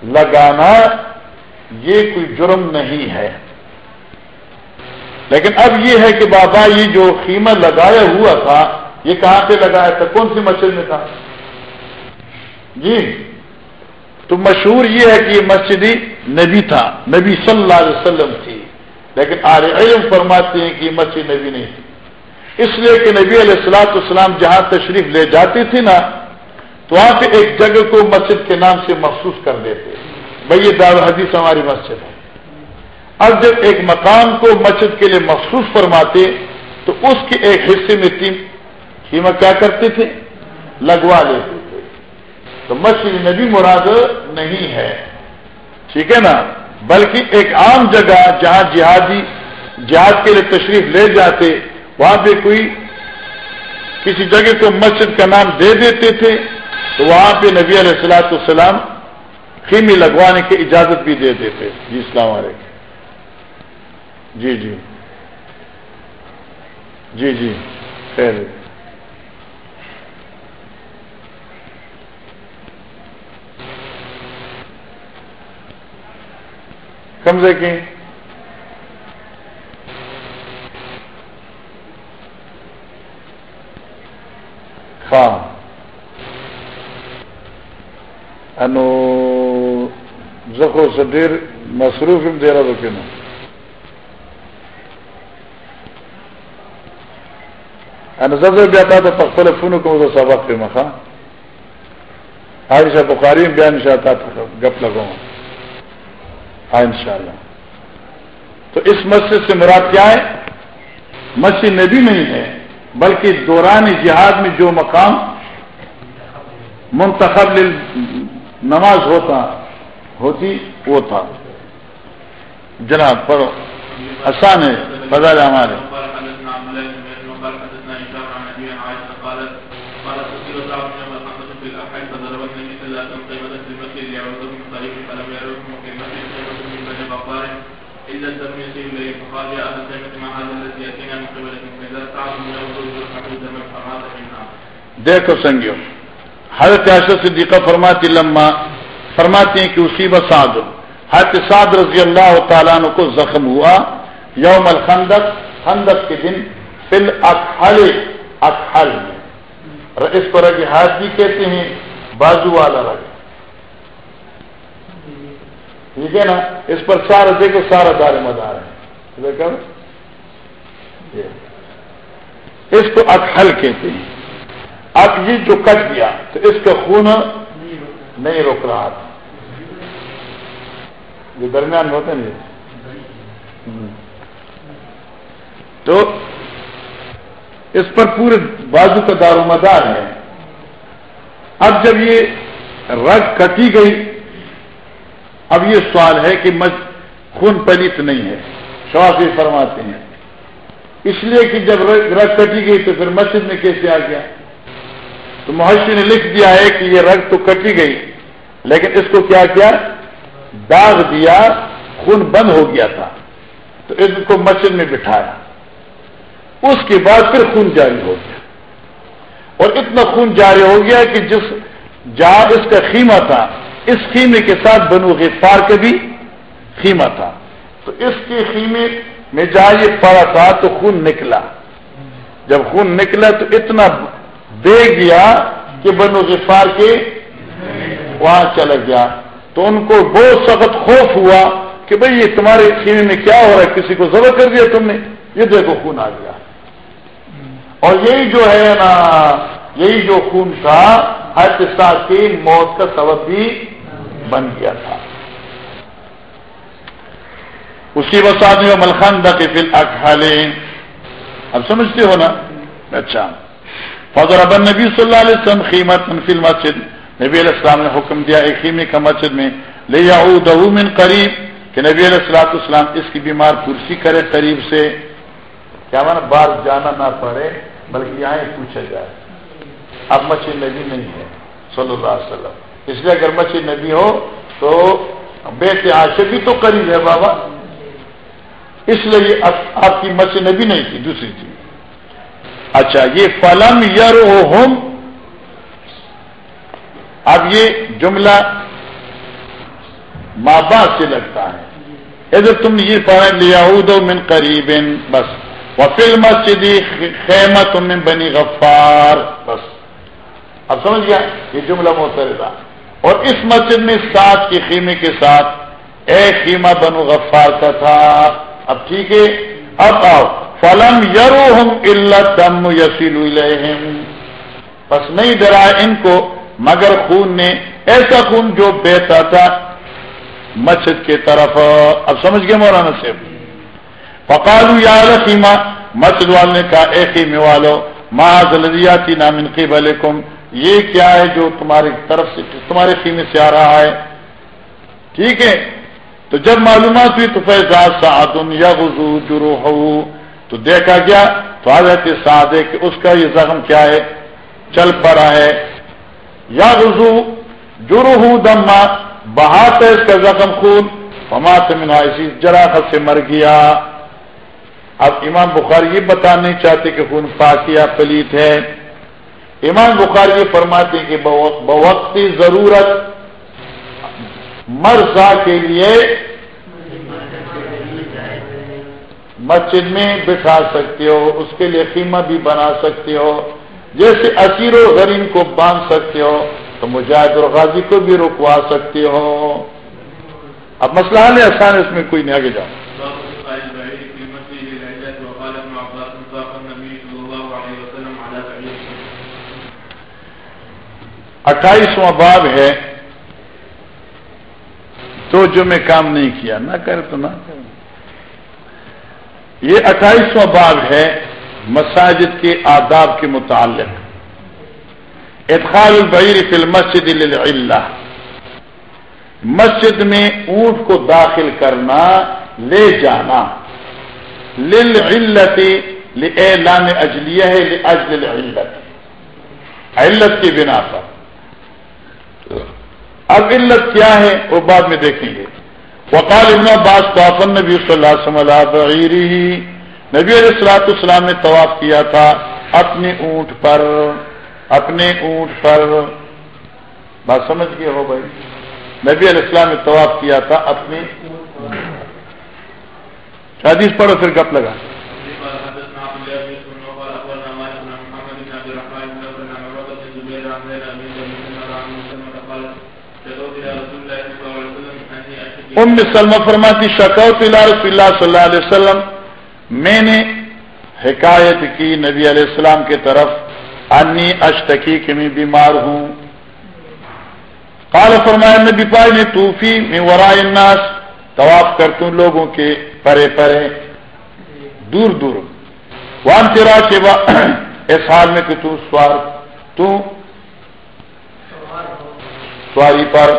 لگانا یہ کوئی جرم نہیں ہے۔ لیکن اب یہ ہے کہ بابا یہ جو خیمہ لگایا ہوا تھا، یہ کہاں پہ لگایا تھا؟ کون سی مسجد میں تھا؟ جی تو مشہور یہ ہے کہ یہ مسجد نبی تھا، نبی صلی اللہ علیہ وسلم تھی۔ لیکن آر علم فرماتے ہیں کہ یہ مسجد نبی نہیں تھی۔ اس لیے کہ نبی علیہ السلاۃ السلام جہاں تشریف لے جاتی تھی نا تو وہاں پہ ایک جگہ کو مسجد کے نام سے مخصوص کر دیتے بھائی یہ دار حدیث ہماری مسجد ہے۔ اب جب ایک مقام کو مسجد کے لیے مخصوص فرماتے، تو اس کے ایک حصے میں تین خیمہ کیا کرتے تھے؟ لگوا لیتے تھے۔ تو مسجد نبی مراد نہیں ہے۔ ٹھیک ہے نا؟ بلکہ ایک عام جگہ جہاں جہادی، جہاد کے لیے تشریف لے جاتے، وہاں پہ کوئی کسی جگہ کو مسجد کا نام دے دیتے تھے۔ تو وہاں پہ نبی علیہ السلاۃ السلام خیمی لگوانے کی اجازت بھی دے دیتے جی اسلام علیکم۔ جی جی۔ جی جی۔ خیر۔ کمزے کی خواہ انو زخو سدیر مصروف دے رہا تو نا نظر بیا تا ته خپل فونو کوم د سبق په مخه عائشہ بخاری بیان شاتا گپ لگاؤں ہاں ان شاء اللہ تو اس مسجد سے مراد کیا ہے؟ مسجد نبی نہیں ہے، بلکہ دوران جہاد میں جو مقام منتخب نماز ہوتا ہوتی وہ تھا۔ جناب پڑھو آسان ہے بازار ہمارے دیکھو سنگیو حضرت عاشق صدیقہ فرماتی لما، فرماتی ہیں کہ اسی بساد حضرت سعد رضی اللہ تعالیٰ عنہ کو زخم ہوا۔ یوم الخندق، خندق کے دن فل اکھل اکھل میں اس پر رگ ہاتھ بھی کہتے ہیں، بازو والا رگ ٹھیک ہے نا؟ اس پر سارا دیکھو سارا دار مدار ہے اس کو اکھل کہتے ہیں۔ اب یہ جو کٹ گیا تو اس کا خون نہیں روک رہا تھا۔ یہ درمیان ہوتے نہیں تو اس پر پورے بازو کا دار و مدار ہے۔ اب جب یہ رگ کٹی گئی، اب یہ سوال ہے کہ خون پلیت نہیں ہے۔ شوافی فرماتے ہیں۔ اس لیے کہ جب رگ کٹی گئی تو پھر مسجد میں کیسے آ گیا؟ تو محشی نے لکھ دیا ہے کہ یہ رگ تو کٹی گئی، لیکن اس کو کیا کیا؟ داغ دیا، خون بند ہو گیا تھا، تو اس کو مسجد میں بٹھایا۔ اس کے بعد پھر خون جاری ہو گیا۔ اور اتنا خون جاری ہو گیا کہ جس جہاں اس کا خیمہ تھا، اس خیمے کے ساتھ بنو غفار کا بھی خیمہ تھا۔ تو اس کے خیمے میں جہاں یہ پڑا تھا تو خون نکلا۔ جب خون نکلا تو اتنا دے گیا کہ بنو غفار کے وہاں چلا گیا۔ تو ان کو بہت سخت خوف ہوا کہ بھئی یہ تمہارے خیمے میں کیا ہو رہا ہے؟ کسی کو ضبط کر دیا تم نے؟ یہ دیکھو خون آ گیا۔ اور یہی جو ہے نا، یہی جو خون تھا، ہر قصہ کی موت کا سبب بھی بن گیا تھا۔ اسی وساد میں ملخان دا کے فل اکھالے اب سمجھتے ہو نا؟ اچھا۔ فضر ابن نبی صلی اللہ علیہ وسلم قیمت منفی مسجد نبی علیہ السلام نے حکم دیا ایک خیمے کا مسجد میں لے آؤ من قریب کہ نبی علیہ السلاۃ السلام اس کی بیمار کرسی کرے قریب سے۔ کیا مانا؟ بار جانا نہ پڑے، بلکہ یہاں پوچھا جائے۔ اب مسجد نبی نہیں ہے، صلی اللہ علیہ وسلم۔ اس لیے اگر مسجد نبی ہو تو بیٹے آشے بھی تو قریب ہے بابا۔ اس لیے آپ کی مسجد نبی نہیں تھی، دوسری تھی۔ اچھا یہ فلم یر اب یہ جملہ ماں باپ سے لگتا ہے۔ ادھر تم یہ پڑھا لیا من قریب بس۔ وفیل مسجد خیمت من بنی غفار، بس۔ اب سمجھ گیا؟ یہ جملہ محترضہ اور اس مسجد میں سات کے خیمے کے ساتھ ایک خیمہ بنو غفار کا تھا۔ اب ٹھیک ہے؟ اب آؤ۔ فلم یرو ہم تم یسیل بس نہیں ڈرا ان کو، مگر خون نے ایسا خون جو بہتا تھا مسجد کی طرف۔ اب سمجھ گئے مولانا سے فقالو یا رقیمہ مسجد والے نے کہا، اے خیمے والو ماں زلدیاتی نامن قیب یہ کیا ہے جو تمہاری طرف سے، تمہارے خیمے سے آ رہا ہے؟ ٹھیک ہے؟ تو جب معلومات ہوئی تو فیضا سعدن یا وضو جرو تو دیکھا گیا تو حضرت سعد ہے کہ اس کا یہ زخم کیا ہے؟ چل پڑا ہے۔ یا وضو جرو دما بہات ہے اس کا زخم خون۔ فما منا اسی جراخت سے مر گیا۔ اب امام بخار یہ بتانا چاہتے کہ خون پاکیا پلیت ہے۔ امام بخار یہ فرماتے کہ بوقتی ضرورت مرزا کے لیے مسجد میں بٹھا سکتے ہو، اس کے لیے قیمہ بھی بنا سکتے ہو۔ جیسے اسیر و غریم کو باندھ سکتے ہو، تو مجاہد اور غازی کو بھی رکوا سکتے ہو۔ اب مسئلہ حال ہے، آسان اس میں کوئی نہیں، آگے جاؤ۔ اٹھائیسواں باب ہے تو جو میں کام نہیں کیا، نہ کرے تو نہ کرے۔ یہ اٹھائیسواں باب ہے مساجد کے آداب کے متعلق۔ ادخال البعیر فی المسجد اللہ مسجد میں اونٹ کو داخل کرنا، لے جانا۔ للعلت لام اجلیہ ہے اجل علت علت کی بنا پر۔ اب علت کیا ہے وہ بعد میں دیکھیں گے۔ وقال ابن عباس طواف النبی صلی اللہ علیہ وسلم نبی علیہ السلاۃ السلام نے طواف کیا تھا اپنے اونٹ پر اپنے اونٹ پر۔ بات سمجھ گئے ہو بھائی؟ نبی علیہ السلام نے طواف کیا تھا اپنے حدیث پڑھو، پھر گپ لگا۔ ام سلم فرماتی، شکوت رسول اللہ صلی اللہ علیہ وسلم. میں نے حکایت کی نبی علیہ السلام کی طرف، انی اشتکی کہ میں بیمار ہوں. قال فرمایا، نبی پائی نے توفی میں ورائے الناس. طواف کرتا ہوں لوگوں کے پرے پرے، دور دور. وان تیرا کے اس حال میں کہ تو سوار، تو سواری پر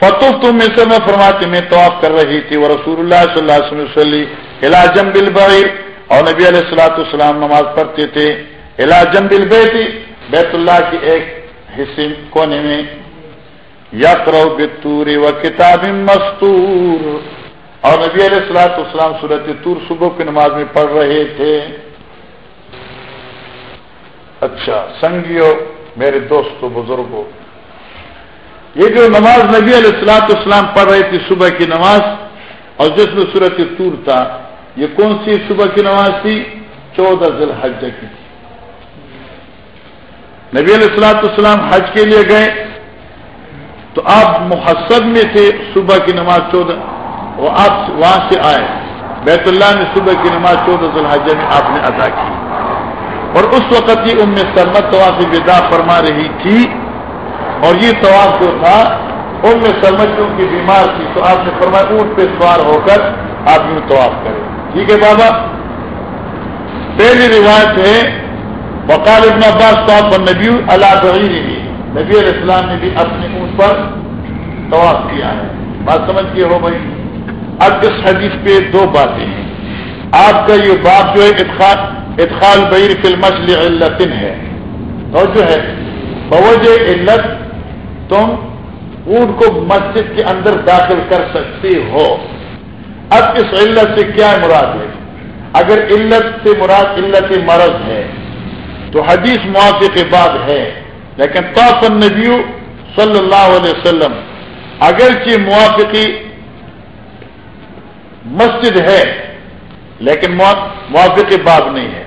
فتح تم میں سے میں فرماتی میں طواف کر رہی تھی وہ رسول اللہ صلی اللہ علیہ وسلم علاجم بل اور نبی علیہ السلاۃ السلام نماز پڑھتے تھے۔ علاجم بل بیت اللہ کے ایک حصے کونے میں۔ یا کرو بتوری و کتاب مستور۔ اور نبی علیہ السلاۃ السلام صورت تور صبح کی نماز میں پڑھ رہے تھے۔ اچھا سنگیو، میرے دوستوں بزرگوں یہ جو نماز نبی علیہ السلاط اسلام پڑھ رہی تھی صبح کی نماز، اور جس میں صورت تور تھا، یہ کون سی صبح کی نماز تھی؟ چودہ ذیل حج کی تھی۔ نبی علیہ السلاط اسلام حج کے لیے گئے۔ تو آپ محسب میں تھے صبح کی نماز چودہ، وہ آپ وہاں سے آئے۔ بیت اللہ نے صبح کی نماز چودہ ذوالحجہ میں آپ نے ادا کی۔ اور اس وقت یہ ام سرمت تو سے ودا فرما رہی تھی اور یہ طواف جو تھا، ان میں سمجھ ان کی بیمار تھی تو آپ نے فرمایا، اونٹ پہ سوار ہو کر آپ یوں طواف کریں۔ ٹھیک ہے بابا؟ پہلی روایت ہے، وقال ابن عباس طواف پر نبی اللہ بھی نبی علیہ السلام نے بھی اپنے اونٹ پر طواف کیا ہے۔ بات سمجھ کے ہو بھائی؟ اب اس حدیث پہ دو باتیں ہیں۔ آپ کا یہ بات جو ہے، ادخال بیر فلمس علتن ہے۔ اور جو ہے۔ بوجہ علت تم اونٹ کو مسجد کے اندر داخل کر سکتے ہو۔ اب اس علت سے کیا مراد ہے؟ اگر علت سے مراد علت مرض ہے، تو حدیث معافی کے بعد ہے۔ لیکن طاف النبی صلی اللہ علیہ وسلم اگرچہ موافقی مسجد ہے، لیکن موافق باب نہیں ہے۔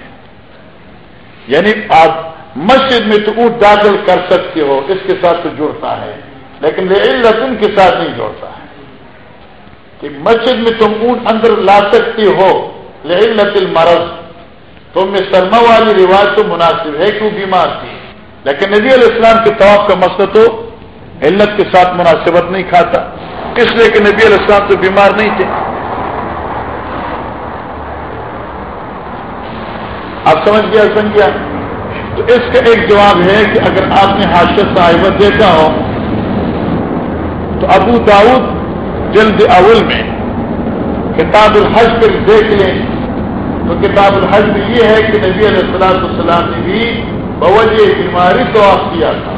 یعنی آپ مسجد میں تو اونٹ داخل کر سکتے ہو، اس کے ساتھ تو جڑتا ہے، لیکن لسن کے ساتھ نہیں جوڑتا ہے۔ کہ مسجد میں تم اونٹ اندر لا سکتے ہو لت المرض۔ تو میں سرما والی رواج تو مناسب ہے کہ وہ بیمار تھی؟ لیکن نبی علیہ السلام کے طواف کا مسئلہ تو علت کے ساتھ مناسبت نہیں کھاتا۔ اس لیے کہ نبی علیہ السلام تو بیمار نہیں تھے۔ آپ سمجھ گیا سمجھ گیا تو اس کا ایک جواب ہے کہ اگر آپ نے حاشت صاحبت دیکھا ہو، تو ابو داؤد جلد اول میں کتاب الحج پہ دیکھ لیں۔ تو کتاب الحج میں یہ ہے کہ نبی علیہ السلام السلام نے بھی بوجہ بیماری تو آپ کیا تھا۔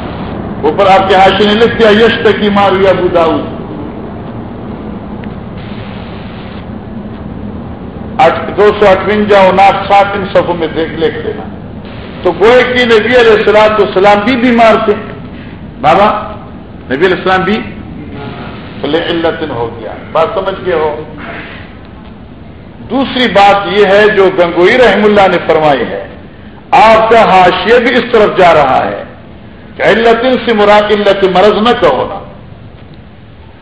اوپر آپ کے حاشے نے لکھ دیا یش تک بیمار ہوئی ابو داؤد۔ دو سو اٹھونجا اناٹھ سات ان سبوں میں دیکھ لکھ لینا تو گوئے کی نبی علیہ السلام تو سلام بھی بیمار تھے۔ بابا، نبی علیہ السلام بھی علت ہو گیا۔ بات سمجھ گئے ہو؟ دوسری بات یہ ہے جو گنگوئی رحم اللہ نے فرمائی ہے، آپ کا حاشیہ بھی اس طرف جا رہا ہے کہ علتن سے مراد علت مرض نہ کہو نا۔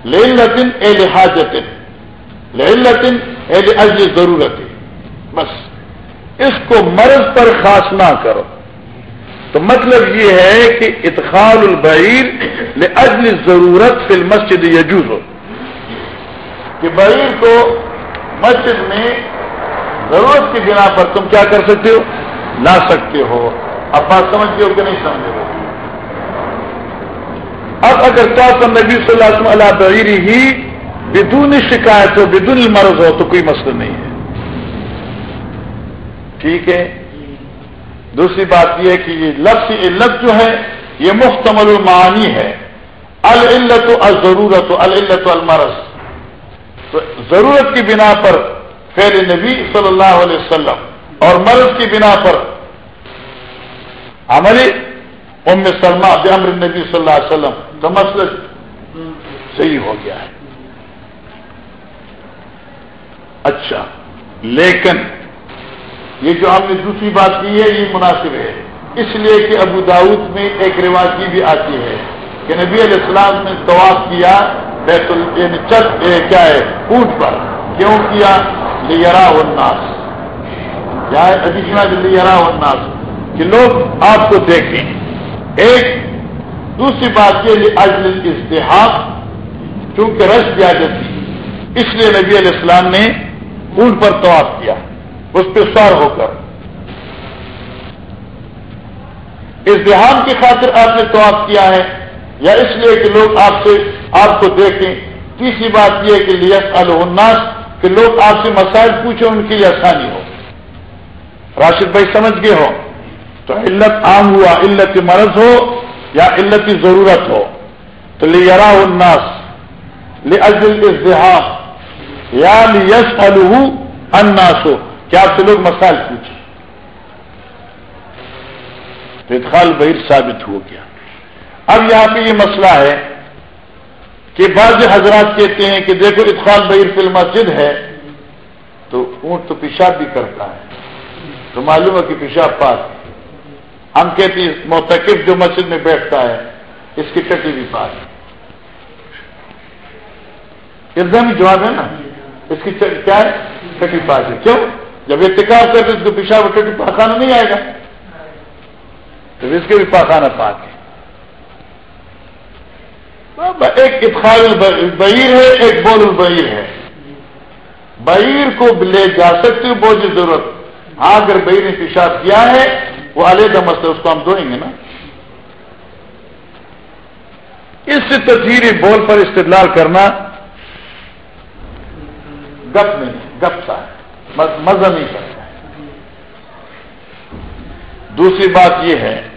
لطن اے لحاظت لطن اے ضرورت بس۔ اس کو مرض پر خاص نہ کرو۔ تو مطلب یہ ہے کہ اتخال البعیر لجل ضرورت فی المسجد یجوز۔ ہو کہ بعیر کو مسجد میں ضرورت کی بنا پر تم کیا کر سکتے ہو؟ لا سکتے ہو۔ اب بات سمجھتے ہو کہ نہیں سمجھے ہو؟ اب اگر چاہ نبی صلی اللہ علیہ وسلم بعیری ہی بدون شکایت ہو بدون مرض ہو تو کوئی مسئلہ نہیں ہے۔ ٹھیک ہے؟ دوسری بات یہ ہے کہ یہ لفظ علت جو ہے، یہ مختمل المعانی ہے۔ العلت الضرورت، العلت المرض۔ تو ضرورت کی بنا پر فیل نبی صلی اللہ علیہ وسلم اور مرض کی بنا پر عملی ام سلمہ بمر نبی صلی اللہ علیہ وسلم، تو مسئلہ صحیح ہو گیا ہے۔ اچھا لیکن یہ جو ہم نے دوسری بات کی ہے، یہ مناسب ہے۔ اس لیے کہ ابو داود میں ایک رواج یہ بھی آتی ہے کہ نبی علیہ السلام نے طواف کیا بیت یعنی چت کیا ہے، اونٹ پر۔ کیوں کیا؟ لیرا الناس۔ کیا ہے ادیشنا لیرا الناس۔ کہ لوگ آپ کو دیکھیں۔ ایک دوسری بات یہ اجل اشتہار چونکہ رش زیادہ تھی، اس لیے نبی علیہ السلام نے اونٹ پر طواف کیا۔ اس پہ سوار ہو کر۔ اس دھیان کی خاطر آپ نے طواف کیا ہے؟ یا اس لیے کہ لوگ آپ سے آپ کو دیکھیں۔ تیسری بات یہ کہ لیس الناس، کہ لوگ آپ سے مسائل پوچھیں، ان کے لیے آسانی ہو۔ راشد بھائی سمجھ گئے ہو تو علت عام ہوا، علت مرض ہو یا علت کی ضرورت ہو؟ تو لیرا الناس لے ازل اس یا لیس الناس۔ ہو کیا آپ سے لوگ مسائل پوچھیں؟ تو ادخال بہر ثابت ہو گیا۔ اب یہاں پہ یہ مسئلہ ہے کہ بعض حضرات کہتے ہیں کہ دیکھو ادخال بہر فل مسجد ہے، تو اونٹ تو پیشاب بھی کرتا ہے۔ تو معلوم ہے کہ پیشاب پاک ہم کہتے ہیں موتقف جو مسجد میں بیٹھتا ہے، اس کی ٹٹی بھی پاک الزامی جواب ہے نا؟ اس کی کیا ہے؟ ٹٹی پاک ہے۔ کیوں؟ جب احتکاب کرتے تو پیشاب اٹھے تو پاخانہ نہیں آئے گا؟ تو اس کے بھی پاخانہ پاک ہے۔ ایک اتخال بہیر ہے، ایک بول البعیر ہے۔ بہیر کو لے جا سکتے ہو، بہت ضرورت۔ ہاں اگر بھائی نے پیشاب کیا ہے، وہ علیحدہ مسئلہ اس کو ہم دھوئیں گے نا۔ اس سے تصویری بول پر استدلال کرنا گپ نہیں گپ سا ہے۔ مزہ نہیں کرتا ہے۔ دوسری بات یہ ہے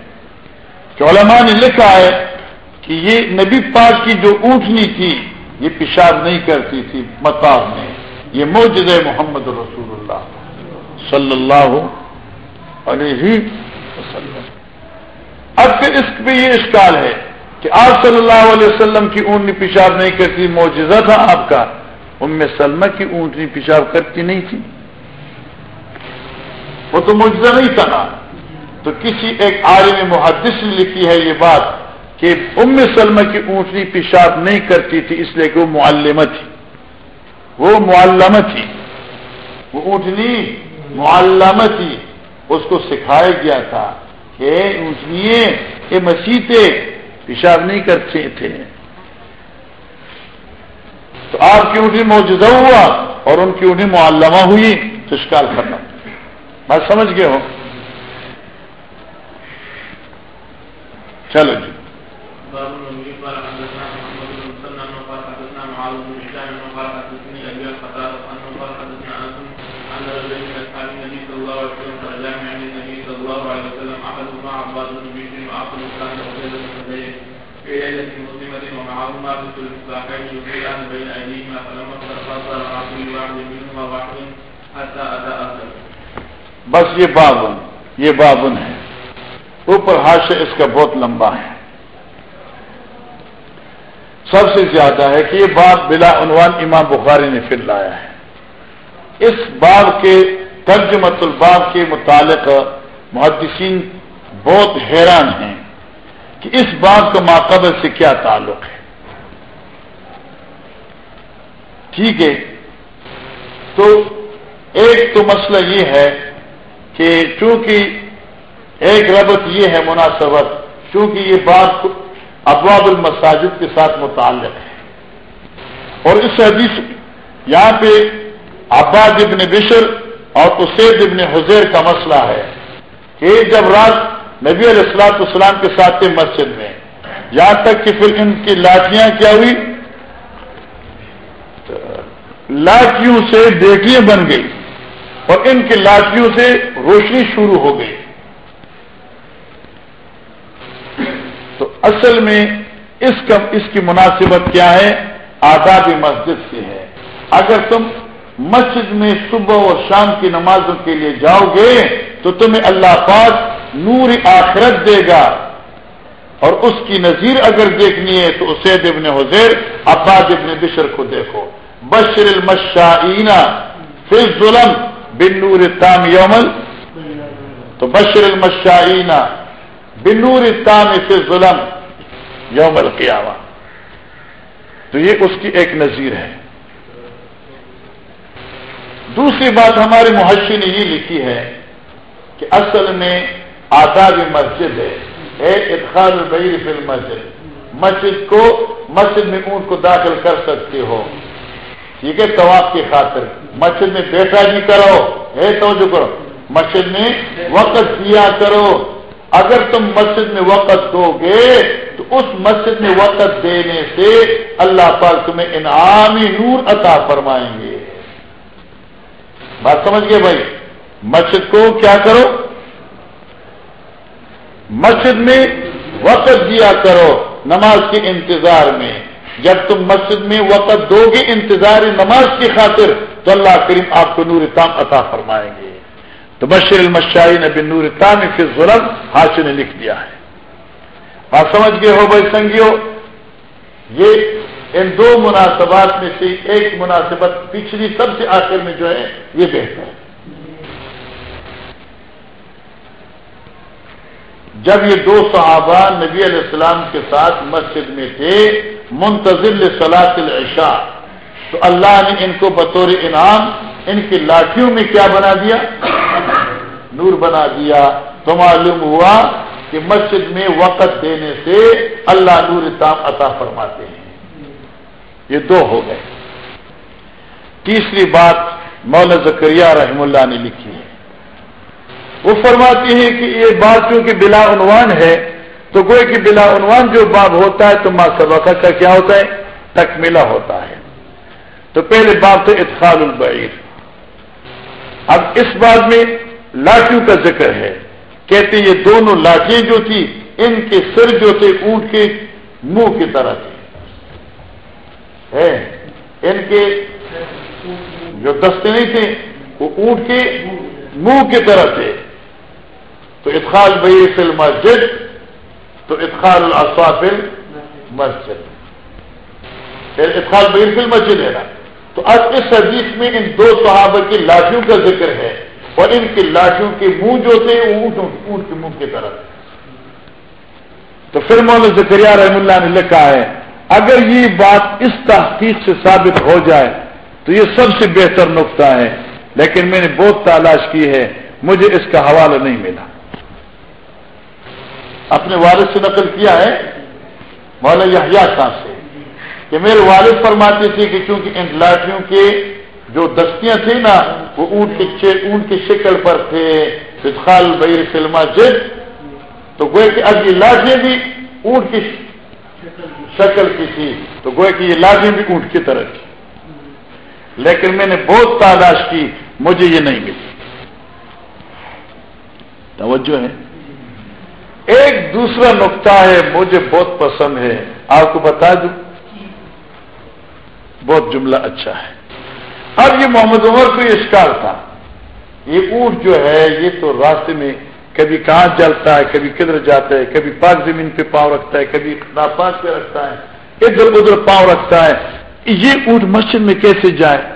کہ علماء نے لکھا ہے کہ یہ نبی پاک کی جو اونٹنی تھی، یہ پیشاب نہیں کرتی تھی متاب میں یہ موجود محمد رسول اللہ صلی اللہ علیہ وسلم۔ اب پھر اس پہ یہ اشکال ہے کہ آپ صلی اللہ علیہ وسلم کی اونٹنی پیشاب نہیں کرتی موجزہ تھا آپ کا۔ ام سلمہ کی اونٹنی پیشاب کرتی نہیں تھی۔ وہ تو معجزہ نہیں تھا۔ نا تو کسی ایک عالم محدث نے لکھی ہے یہ بات کہ ام سلمہ کی اونٹنی پیشاب نہیں کرتی تھی، اس لیے کہ وہ معلمہ تھی۔ وہ معلمہ تھی۔ وہ اونٹنی معلمہ تھی۔ اس کو سکھایا گیا تھا کہ اونٹنی یہ مسیحے پیشاب نہیں کرتے تھے۔ تو آپ کی اونٹنی موجودہ ہوا اور ان کی اونٹنی معلمہ ہوئی۔ تو شکال ختم۔ بات سمجھ گئے ہو چلو جی۔ بس یہ بابن یہ بابن ہے۔ اوپر ہاش اس کا بہت لمبا ہے۔ سب سے زیادہ ہے کہ یہ باب بلا عنوان امام بخاری نے پھر لایا ہے۔ اس باب کے ترجمت الباب کے متعلق محدثین بہت حیران ہیں کہ اس بات کا ماقبل سے کیا تعلق ہے۔ ٹھیک ہے۔ تو ایک تو مسئلہ یہ ہے کہ چونکہ ایک ربط یہ ہے مناسبت، چونکہ یہ بات ابواب المساجد کے ساتھ متعلق ہے۔ اور اس حدیث یہاں پہ عباد ابن بشر اور اسید ابن حزیر کا مسئلہ ہے کہ جب رات نبی علیہ السلاط اسلام کے ساتھ تھے مسجد میں، یہاں تک کہ پھر ان کی لاٹیاں کیا ہوئی؟ لاٹیوں سے بیٹیاں بن گئی۔ اور ان کی لاٹیوں سے روشنی شروع ہو گئی۔ تو اصل میں اس کا اس کی مناسبت کیا ہے؟ آدابی مسجد سے ہے۔ اگر تم مسجد میں صبح اور شام کی نمازوں کے لیے جاؤ گے، تو تمہیں اللہ پاک نور آخرت دے گا۔ اور اس کی نظیر اگر دیکھنی ہے، تو اسید ابن حزیر، عباد ابن بشر کو دیکھو۔ بشر المشائینہ فی ظلم بن نور تام یومل تو بشر المشائینہ بن نور تام فی ظلم یوم القیامہ تو یہ اس کی ایک نظیر ہے. دوسری بات ہمارے محشی نے یہ لکھی ہے کہ اصل میں آداب مسجد ہے. ادخال البعیر فی المسجد، مسجد کو، مسجد میں اونٹ کو داخل کر سکتے ہو. ٹھیک ہے طواف کی خاطر مسجد میں بیٹھا جی کرو، ہے توجہ کرو۔ مسجد میں وقت دیا کرو۔ اگر تم مسجد میں وقت دو گے، تو اس مسجد میں وقت دینے سے اللہ پاک تمہیں انعامی نور عطا فرمائیں گے۔ بات سمجھ گئے بھائی؟ مسجد کو کیا کرو؟ مسجد میں وقت دیا کرو نماز کے انتظار میں۔ جب تم مسجد میں وقت دو گے انتظار نماز کی خاطر تو اللہ کریم آپ کو نور تام عطا فرمائیں گے۔ تو بشیر المشائی نے بن نور تام فی ظلم ہاش نے لکھ دیا ہے۔ آپ سمجھ گئے ہو بھائی سنگیو؟ یہ ان دو مناسبات میں سے ایک مناسبت پچھلی سب سے آخر میں جو ہے، یہ بہتر ہے۔ جب یہ دو صحابہ نبی علیہ السلام کے ساتھ مسجد میں تھے منتظر سلاط العشاء۔ تو اللہ نے ان کو بطور انعام ان کی لاٹھیوں میں کیا بنا دیا؟ نور بنا دیا۔ تو معلوم ہوا کہ مسجد میں وقت دینے سے اللہ نور تام عطا فرماتے ہیں۔ یہ دو ہو گئے۔ تیسری بات مولا زکریہ رحم اللہ نے لکھی ہے۔ وہ فرماتی ہیں کہ یہ بات چونکہ بلا عنوان ہے۔ تو گوئے کہ بلا عنوان جو باب ہوتا ہے تو ماں سبقہ کا کیا ہوتا ہے؟ تکمیلا ہوتا ہے۔ تو پہلے باب تو اتخال البعیر۔ اب اس بات میں لاٹھیوں کا ذکر ہے۔ کہتے یہ دونوں لاٹھیاں جو تھی ان کے سر جو تھے اونٹ کے منہ کی طرح تھے۔ ان کے جو دستے نہیں تھے، وہ اونٹ کے منہ کی طرح تھے۔ تو اتخال بھائی فل مسجد تو اتخال فل مسجد اتخال بھائی فل مسجد ہے نا. تو اب اس حدیث میں ان دو صحابہ کی لاٹھیوں کا ذکر ہے اور ان کی لاٹھیوں کے منہ جو تھے وہ اونٹ کے منہ کی طرح تھے تو پھر مولانا زکریہ رحم اللہ نے لکھا ہے، اگر یہ بات اس تحقیق سے ثابت ہو جائے تو یہ سب سے بہتر نقطہ ہے، لیکن میں نے بہت تلاش کی ہے، مجھے اس کا حوالہ نہیں ملا۔ اپنے والد سے نقل کیا ہے؟ مولانا یحییٰ صاحب سے۔ کہ میرے والد فرماتے تھے کہ چونکہ ان لاٹھیوں کے جو دستیاں تھیں نا، وہ اونٹ کے اونٹ کی شکل پر تھے۔ فضخال بیر فلما جد تو گوئے کہ اب یہ لاٹھیں بھی اونٹ کی شکل کی تھی تو گوئے کہ یہ لاٹھیں بھی اونٹ کی طرح تھی لیکن میں نے بہت تلاش کی، مجھے یہ نہیں ملی۔ توجہ ہے۔ ایک دوسرا نقطہ ہے، مجھے بہت پسند ہے۔ آپ کو بتا دوں؟ بہت جملہ اچھا ہے۔ اب یہ محمد عمر کو یہ شکار تھا۔ یہ اونٹ جو ہے، یہ تو راستے میں کبھی کہاں جلتا ہے، کبھی کدھر جاتا ہے، کبھی پاک زمین پہ پاؤں رکھتا ہے، کبھی ناپاک پہ رکھتا ہے، ادھر ادھر پاؤں رکھتا ہے۔ یہ اونٹ مسجد میں کیسے جائے؟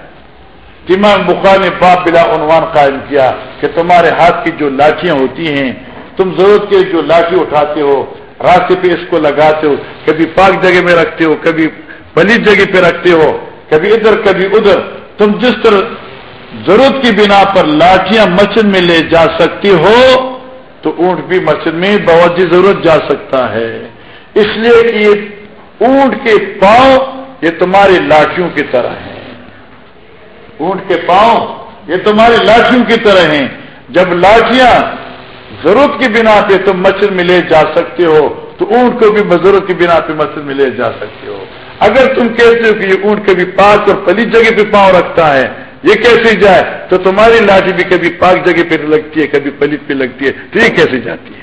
امام بخار نے باپ بلا عنوان قائم کیا کہ تمہارے ہاتھ کی جو لاٹیاں ہوتی ہیں تم ضرورت کے جو لاٹھی اٹھاتے ہو، راستے پہ اس کو لگاتے ہو، کبھی پاک جگہ میں رکھتے ہو، کبھی پلیت جگہ پہ رکھتے ہو، کبھی ادھر کبھی ادھر، تم جس طرح ضرورت کی بنا پر لاٹیاں مسجد میں لے جا سکتی ہو، تو اونٹ بھی مسجد میں باوجہ ضرورت جا سکتا ہے۔ اس لیے کہ یہ اونٹ کے پاؤں یہ تمہاری لاٹھیوں کی طرح ہیں۔ اونٹ کے پاؤں یہ تمہاری لاٹھیوں کی طرح ہیں۔ جب لاٹیاں ضرورت کی بنا پہ تم مسجد میں لے جا سکتے ہو، تو اونٹ کو بھی ضرورت کی بنا پہ مسجد میں لے جا سکتے ہو۔ اگر تم کہتے ہو کہ یہ اونٹ کبھی پاک اور پلی جگہ پہ پاؤں رکھتا ہے، یہ کیسے جائے؟ تو تمہاری لاٹھی بھی کبھی پاک جگہ پہ لگتی ہے، کبھی پلت پہ لگتی ہے، تو یہ کیسے جاتی ہے؟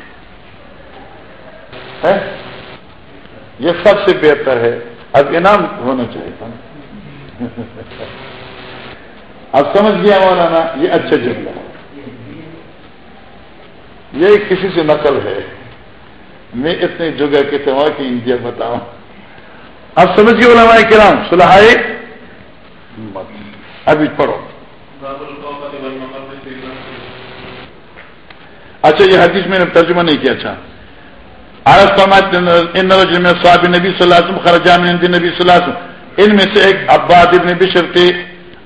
یہ سب سے بہتر ہے۔ اب انعام ہونا چاہیے تھا۔ [LAUGHS] اب سمجھ گیا مولانا، یہ اچھا جملہ ہے۔ یہ کسی سے نقل ہے؟ میں اتنی جگہ کے تمام کی انڈیا بتاؤں۔ اب سمجھ گئے علماء کرام؟ صلاح ابھی پڑھو۔ اچھا یہ حدیث میں نے ترجمہ نہیں کیا اچھا میں صحاب نبی صلی اللہ علیہ وسلم خرجان نبی صلی اللہ علیہ وسلم۔ ان میں سے ایک عباد ابن بشر تھے۔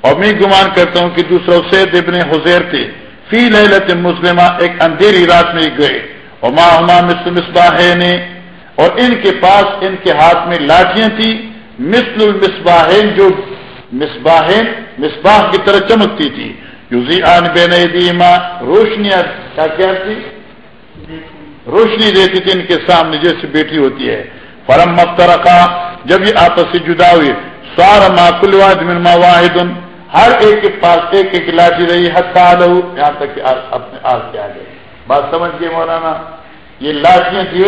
اور میں گمان کرتا ہوں کہ دوسرا سید ابن حزیر تھے۔ فی لہلت مسلمہ ایک اندھیری رات میں گئے۔ اور ماں ہما مسل مصباح نے اور ان کے پاس ان کے ہاتھ میں لاٹیاں تھیں مثل المصباحین جو مصباحین، مصباح کی طرح چمکتی تھی۔ یوزی آن بے دیما روشنیاں، کیا کیا تھی؟ روشنی دیتی تھی ان کے سامنے جیسے بیٹی ہوتی ہے۔ فرم مفترقہ جب یہ آپس سے جدا ہوئی سارا ما کل واحد من ما واحد۔ ہر ایک کے پاس ایک ایک لاٹھی رہی حتا لو یہاں تک کہ اپنے آگ کے آگے۔ بات سمجھ گئے مولانا؟ یہ لاٹیاں تھی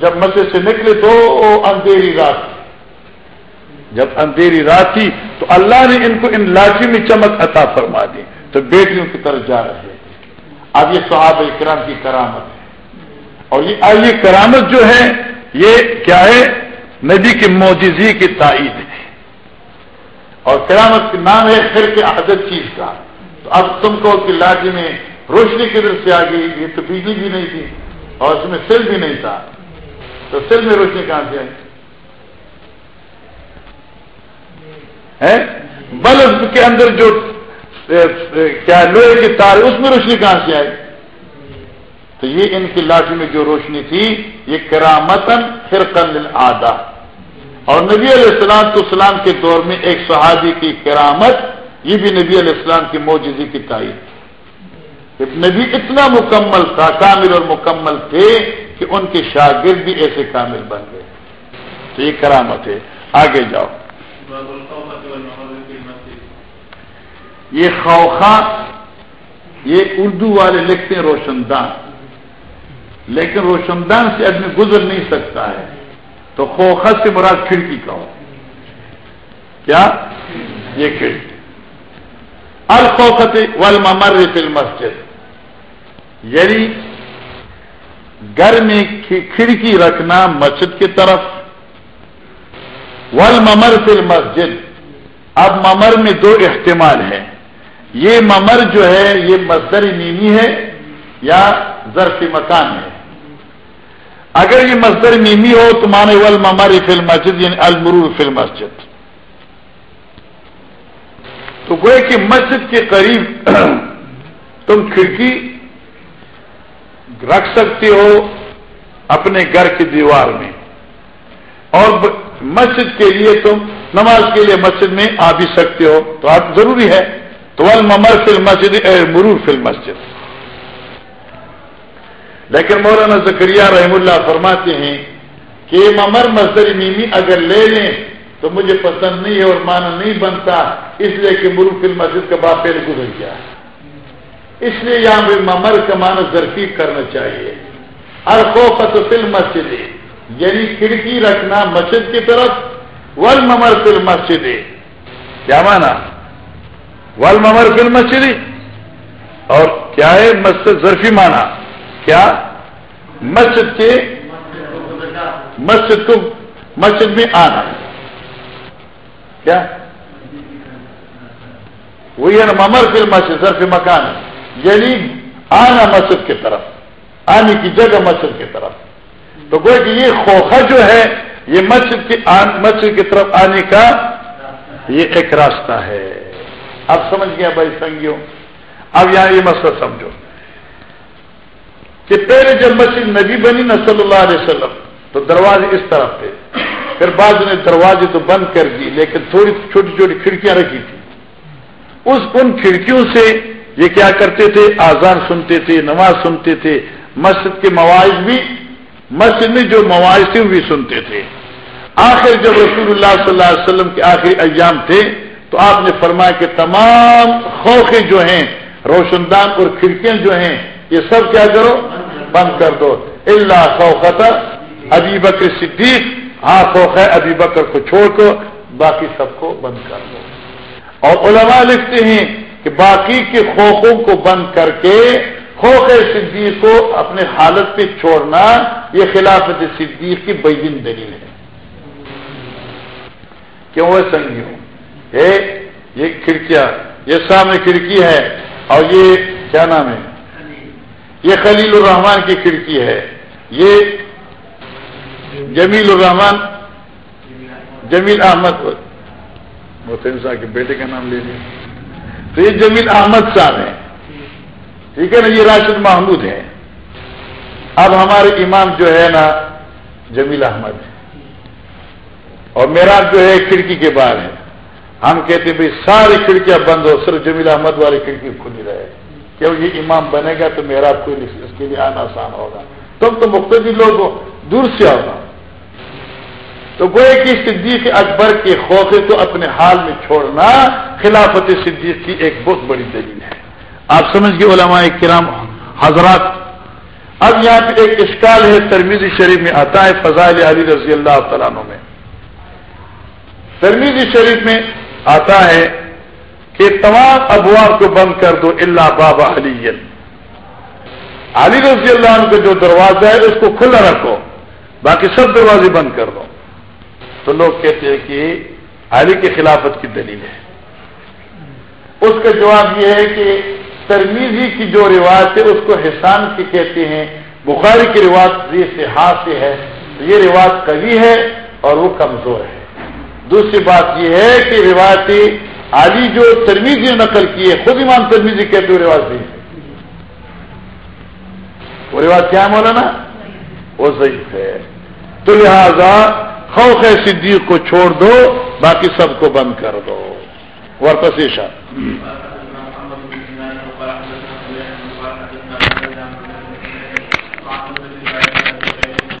جب مسجد سے نکلے تو اندھیری رات جب اندھیری رات تھی تو اللہ نے ان کو ان لاٹھی میں چمک عطا فرما دی۔ تو بیٹیوں کی طرف جا رہے اب یہ صحاب کرام کی کرامت ہے۔ اور یہ کرامت جو ہے، یہ کیا ہے؟ نبی کی موجزی کی تائید ہے۔ اور کرامت نام ہے پھر کے عادت چیز کا۔ تو اب تم کو کہ لاٹھی جی میں روشنی کدھر سے آ گئی، یہ تو بجلی بھی نہیں تھی اور اس میں سل بھی نہیں تھا۔ تو سل میں روشنی کہاں سے آئی؟ بلب کے اندر جو کیا لوہے کی تار اس میں روشنی کہاں سے آئی؟ تو یہ ان کی لاٹھی میں جو روشنی تھی، یہ کرامتن فرقن آدھا اور نبی علیہ السلام تو اسلام کے دور میں ایک صحابی کی کرامت، یہ بھی نبی علیہ السلام کی موجودی کی تائید نبی اتنا مکمل تھا، کامل اور مکمل تھے کہ ان کے شاگرد بھی ایسے کامل بن گئے۔ تو یہ کرامت ہے۔ آگے جاؤ۔ یہ خوخا یہ اردو والے لکھتے ہیں روشن دان۔ لیکن روشن دان سے آدمی گزر نہیں سکتا ہے۔ تو خوخا سے مراد کھڑکی کا ہو۔ کیا؟ یہ کھڑکی۔ الخوخت والممر فی المسجد۔ یعنی گھر میں کھڑکی رکھنا مسجد کی طرف۔ ول ممر فل مسجد اب ممر میں دو احتمال ہیں۔ یہ ممر جو ہے، یہ مزدر نیمی ہے یا ظرف مکان ہے۔ اگر یہ مزدر نیمی ہو تو مانے ول ممر فل مسجد یعنی المرور فل مسجد تو گوئے کہ مسجد کے قریب [CLEARS THROAT] تم کھڑکی رکھ سکتے ہو اپنے گھر کی دیوار میں. اور مسجد کے لیے تم نماز کے لیے مسجد میں آ بھی سکتے ہو. تو آپ ضروری ہے. تو ممر فل مسجد مرور فل مسجد لیکن مولانا زکریہ رحم اللہ فرماتے ہیں کہ ممر مسجد میمی اگر لے لیں تو مجھے پسند نہیں ہے اور مانا نہیں بنتا، اس لیے کہ مرور فل مسجد کا باپ پہلے گزر گیا۔ اس لیے یہاں پہ ممر کا مانا ذرفی کرنا چاہیے۔ الخوفت فل مسجد یعنی کھڑکی رکھنا مسجد کی طرف ول ممر فل مسجد کیا مانا ول ممر فل مسجد اور کیا ہے مسجد ظرفی مانا کیا مسجد کے مسجد کو مسجد میں آنا کیا وہی ہے نا ممر فل مسجد ظرفی مکان۔ یعنی آنا مسجد کی طرف، آنے کی جگہ مسجد کی طرف۔ تو گوئے کہ یہ خوخا جو ہے، یہ مسجد کی مسجد کی طرف آنے کا یہ ایک راستہ ہے۔ اب سمجھ گیا بھائی سنگیوں؟ اب یہاں یہ مسئلہ سمجھو۔ کہ پہلے جب مسجد نبی بنی نا صلی اللہ علیہ وسلم، تو دروازے اس طرف تھے۔ پھر بعد نے دروازے تو بند کر دی، لیکن تھوڑی چھوٹی چھوٹی کھڑکیاں رکھی تھی۔ اس ان کھڑکیوں سے یہ کیا کرتے تھے؟ آزان سنتے تھے، نماز سنتے تھے۔ مسجد کے مواعظ بھی، مسجد میں جو مواعظ تھے، وہ بھی سنتے تھے۔ آخر جب رسول اللہ صلی اللہ علیہ وسلم کے آخری ایام تھے، تو آپ نے فرمایا کہ تمام خوخے جو ہیں، روشن دان اور کھڑکیاں جو ہیں یہ سب کیا کرو؟ بند کر دو۔ اللہ خوخت ابی بکر صدیق ہاں خوخ ہے، ابی بکر کو چھوڑ کر باقی سب کو بند کر دو۔ اور علماء لکھتے ہیں کہ باقی کے خوخوں کو بند کر کے خوف صدیق کو اپنے حالت پہ چھوڑنا یہ خلافت صدیق کی بین دلیل ہے۔ کیوں وہ سنگیوں؟ یہ کھڑکیاں، یہ سامنے کھڑکی ہے اور یہ کیا نام ہے؟ یہ خلیل الرحمان کی کھڑکی ہے۔ یہ جمیل الرحمان جمیل احمد۔ محسن صاحب کے بیٹے کا نام لے لیا تو یہ جمیل احمد صاحب ہیں۔ ٹھیک ہے نا؟ یہ راشد محمود ہے اب ہمارے امام جو ہے نا، جمیل احمد ہے اور میرا جو ہے، کھڑکی کے بعد ہے ہم کہتے ہیں بھائی ساری کھڑکیاں بند ہو، صرف جمیل احمد والی کھڑکی کھلی رہے۔ کیوں یہ امام بنے گا تو میرا کوئی اس کے لیے آنا آسان ہوگا۔ تم تو مختلف لوگ ہو، دور سے ہوگا تو گوئے کی صدیق اکبر کے خوفے کو اپنے حال میں چھوڑنا خلافت صدیق کی ایک بہت بڑی دلیل ہے۔ آپ سمجھ گئے علماء کرام، حضرات؟ اب یہاں پہ ایک اشکال ہے ترمیزی شریف میں آتا ہے فضائل علی رضی اللہ تعالیٰ میں۔ ترمیزی شریف میں آتا ہے کہ تمام ابواب کو بند کر دو اللہ بابا علی. علی رضی اللہ عنہ کا جو دروازہ ہے، اس کو کھلا رکھو، باقی سب دروازے بند کر دو۔ تو لوگ کہتے ہیں کہ علی کی خلافت کی دلیل ہے۔ اس کا جواب یہ ہے کہ ترمیزی کی جو روایت ہے، اس کو حسان کی کہتے ہیں۔ بخاری کی روایت یہ سے سے ہے۔ یہ روایت کبھی ہے اور وہ کمزور ہے۔ دوسری بات یہ ہے کہ روایتی علی جو ترمیزی نقل کی ہے، خود امام ترمیزی کہتے ہوئے رواج نہیں وہ رواج کیا مولانا؟ وہ ضعیف ہے۔ تو لہذا خوف صدیق کو چھوڑ دو، باقی سب کو بند کر دو۔ ورپسیشا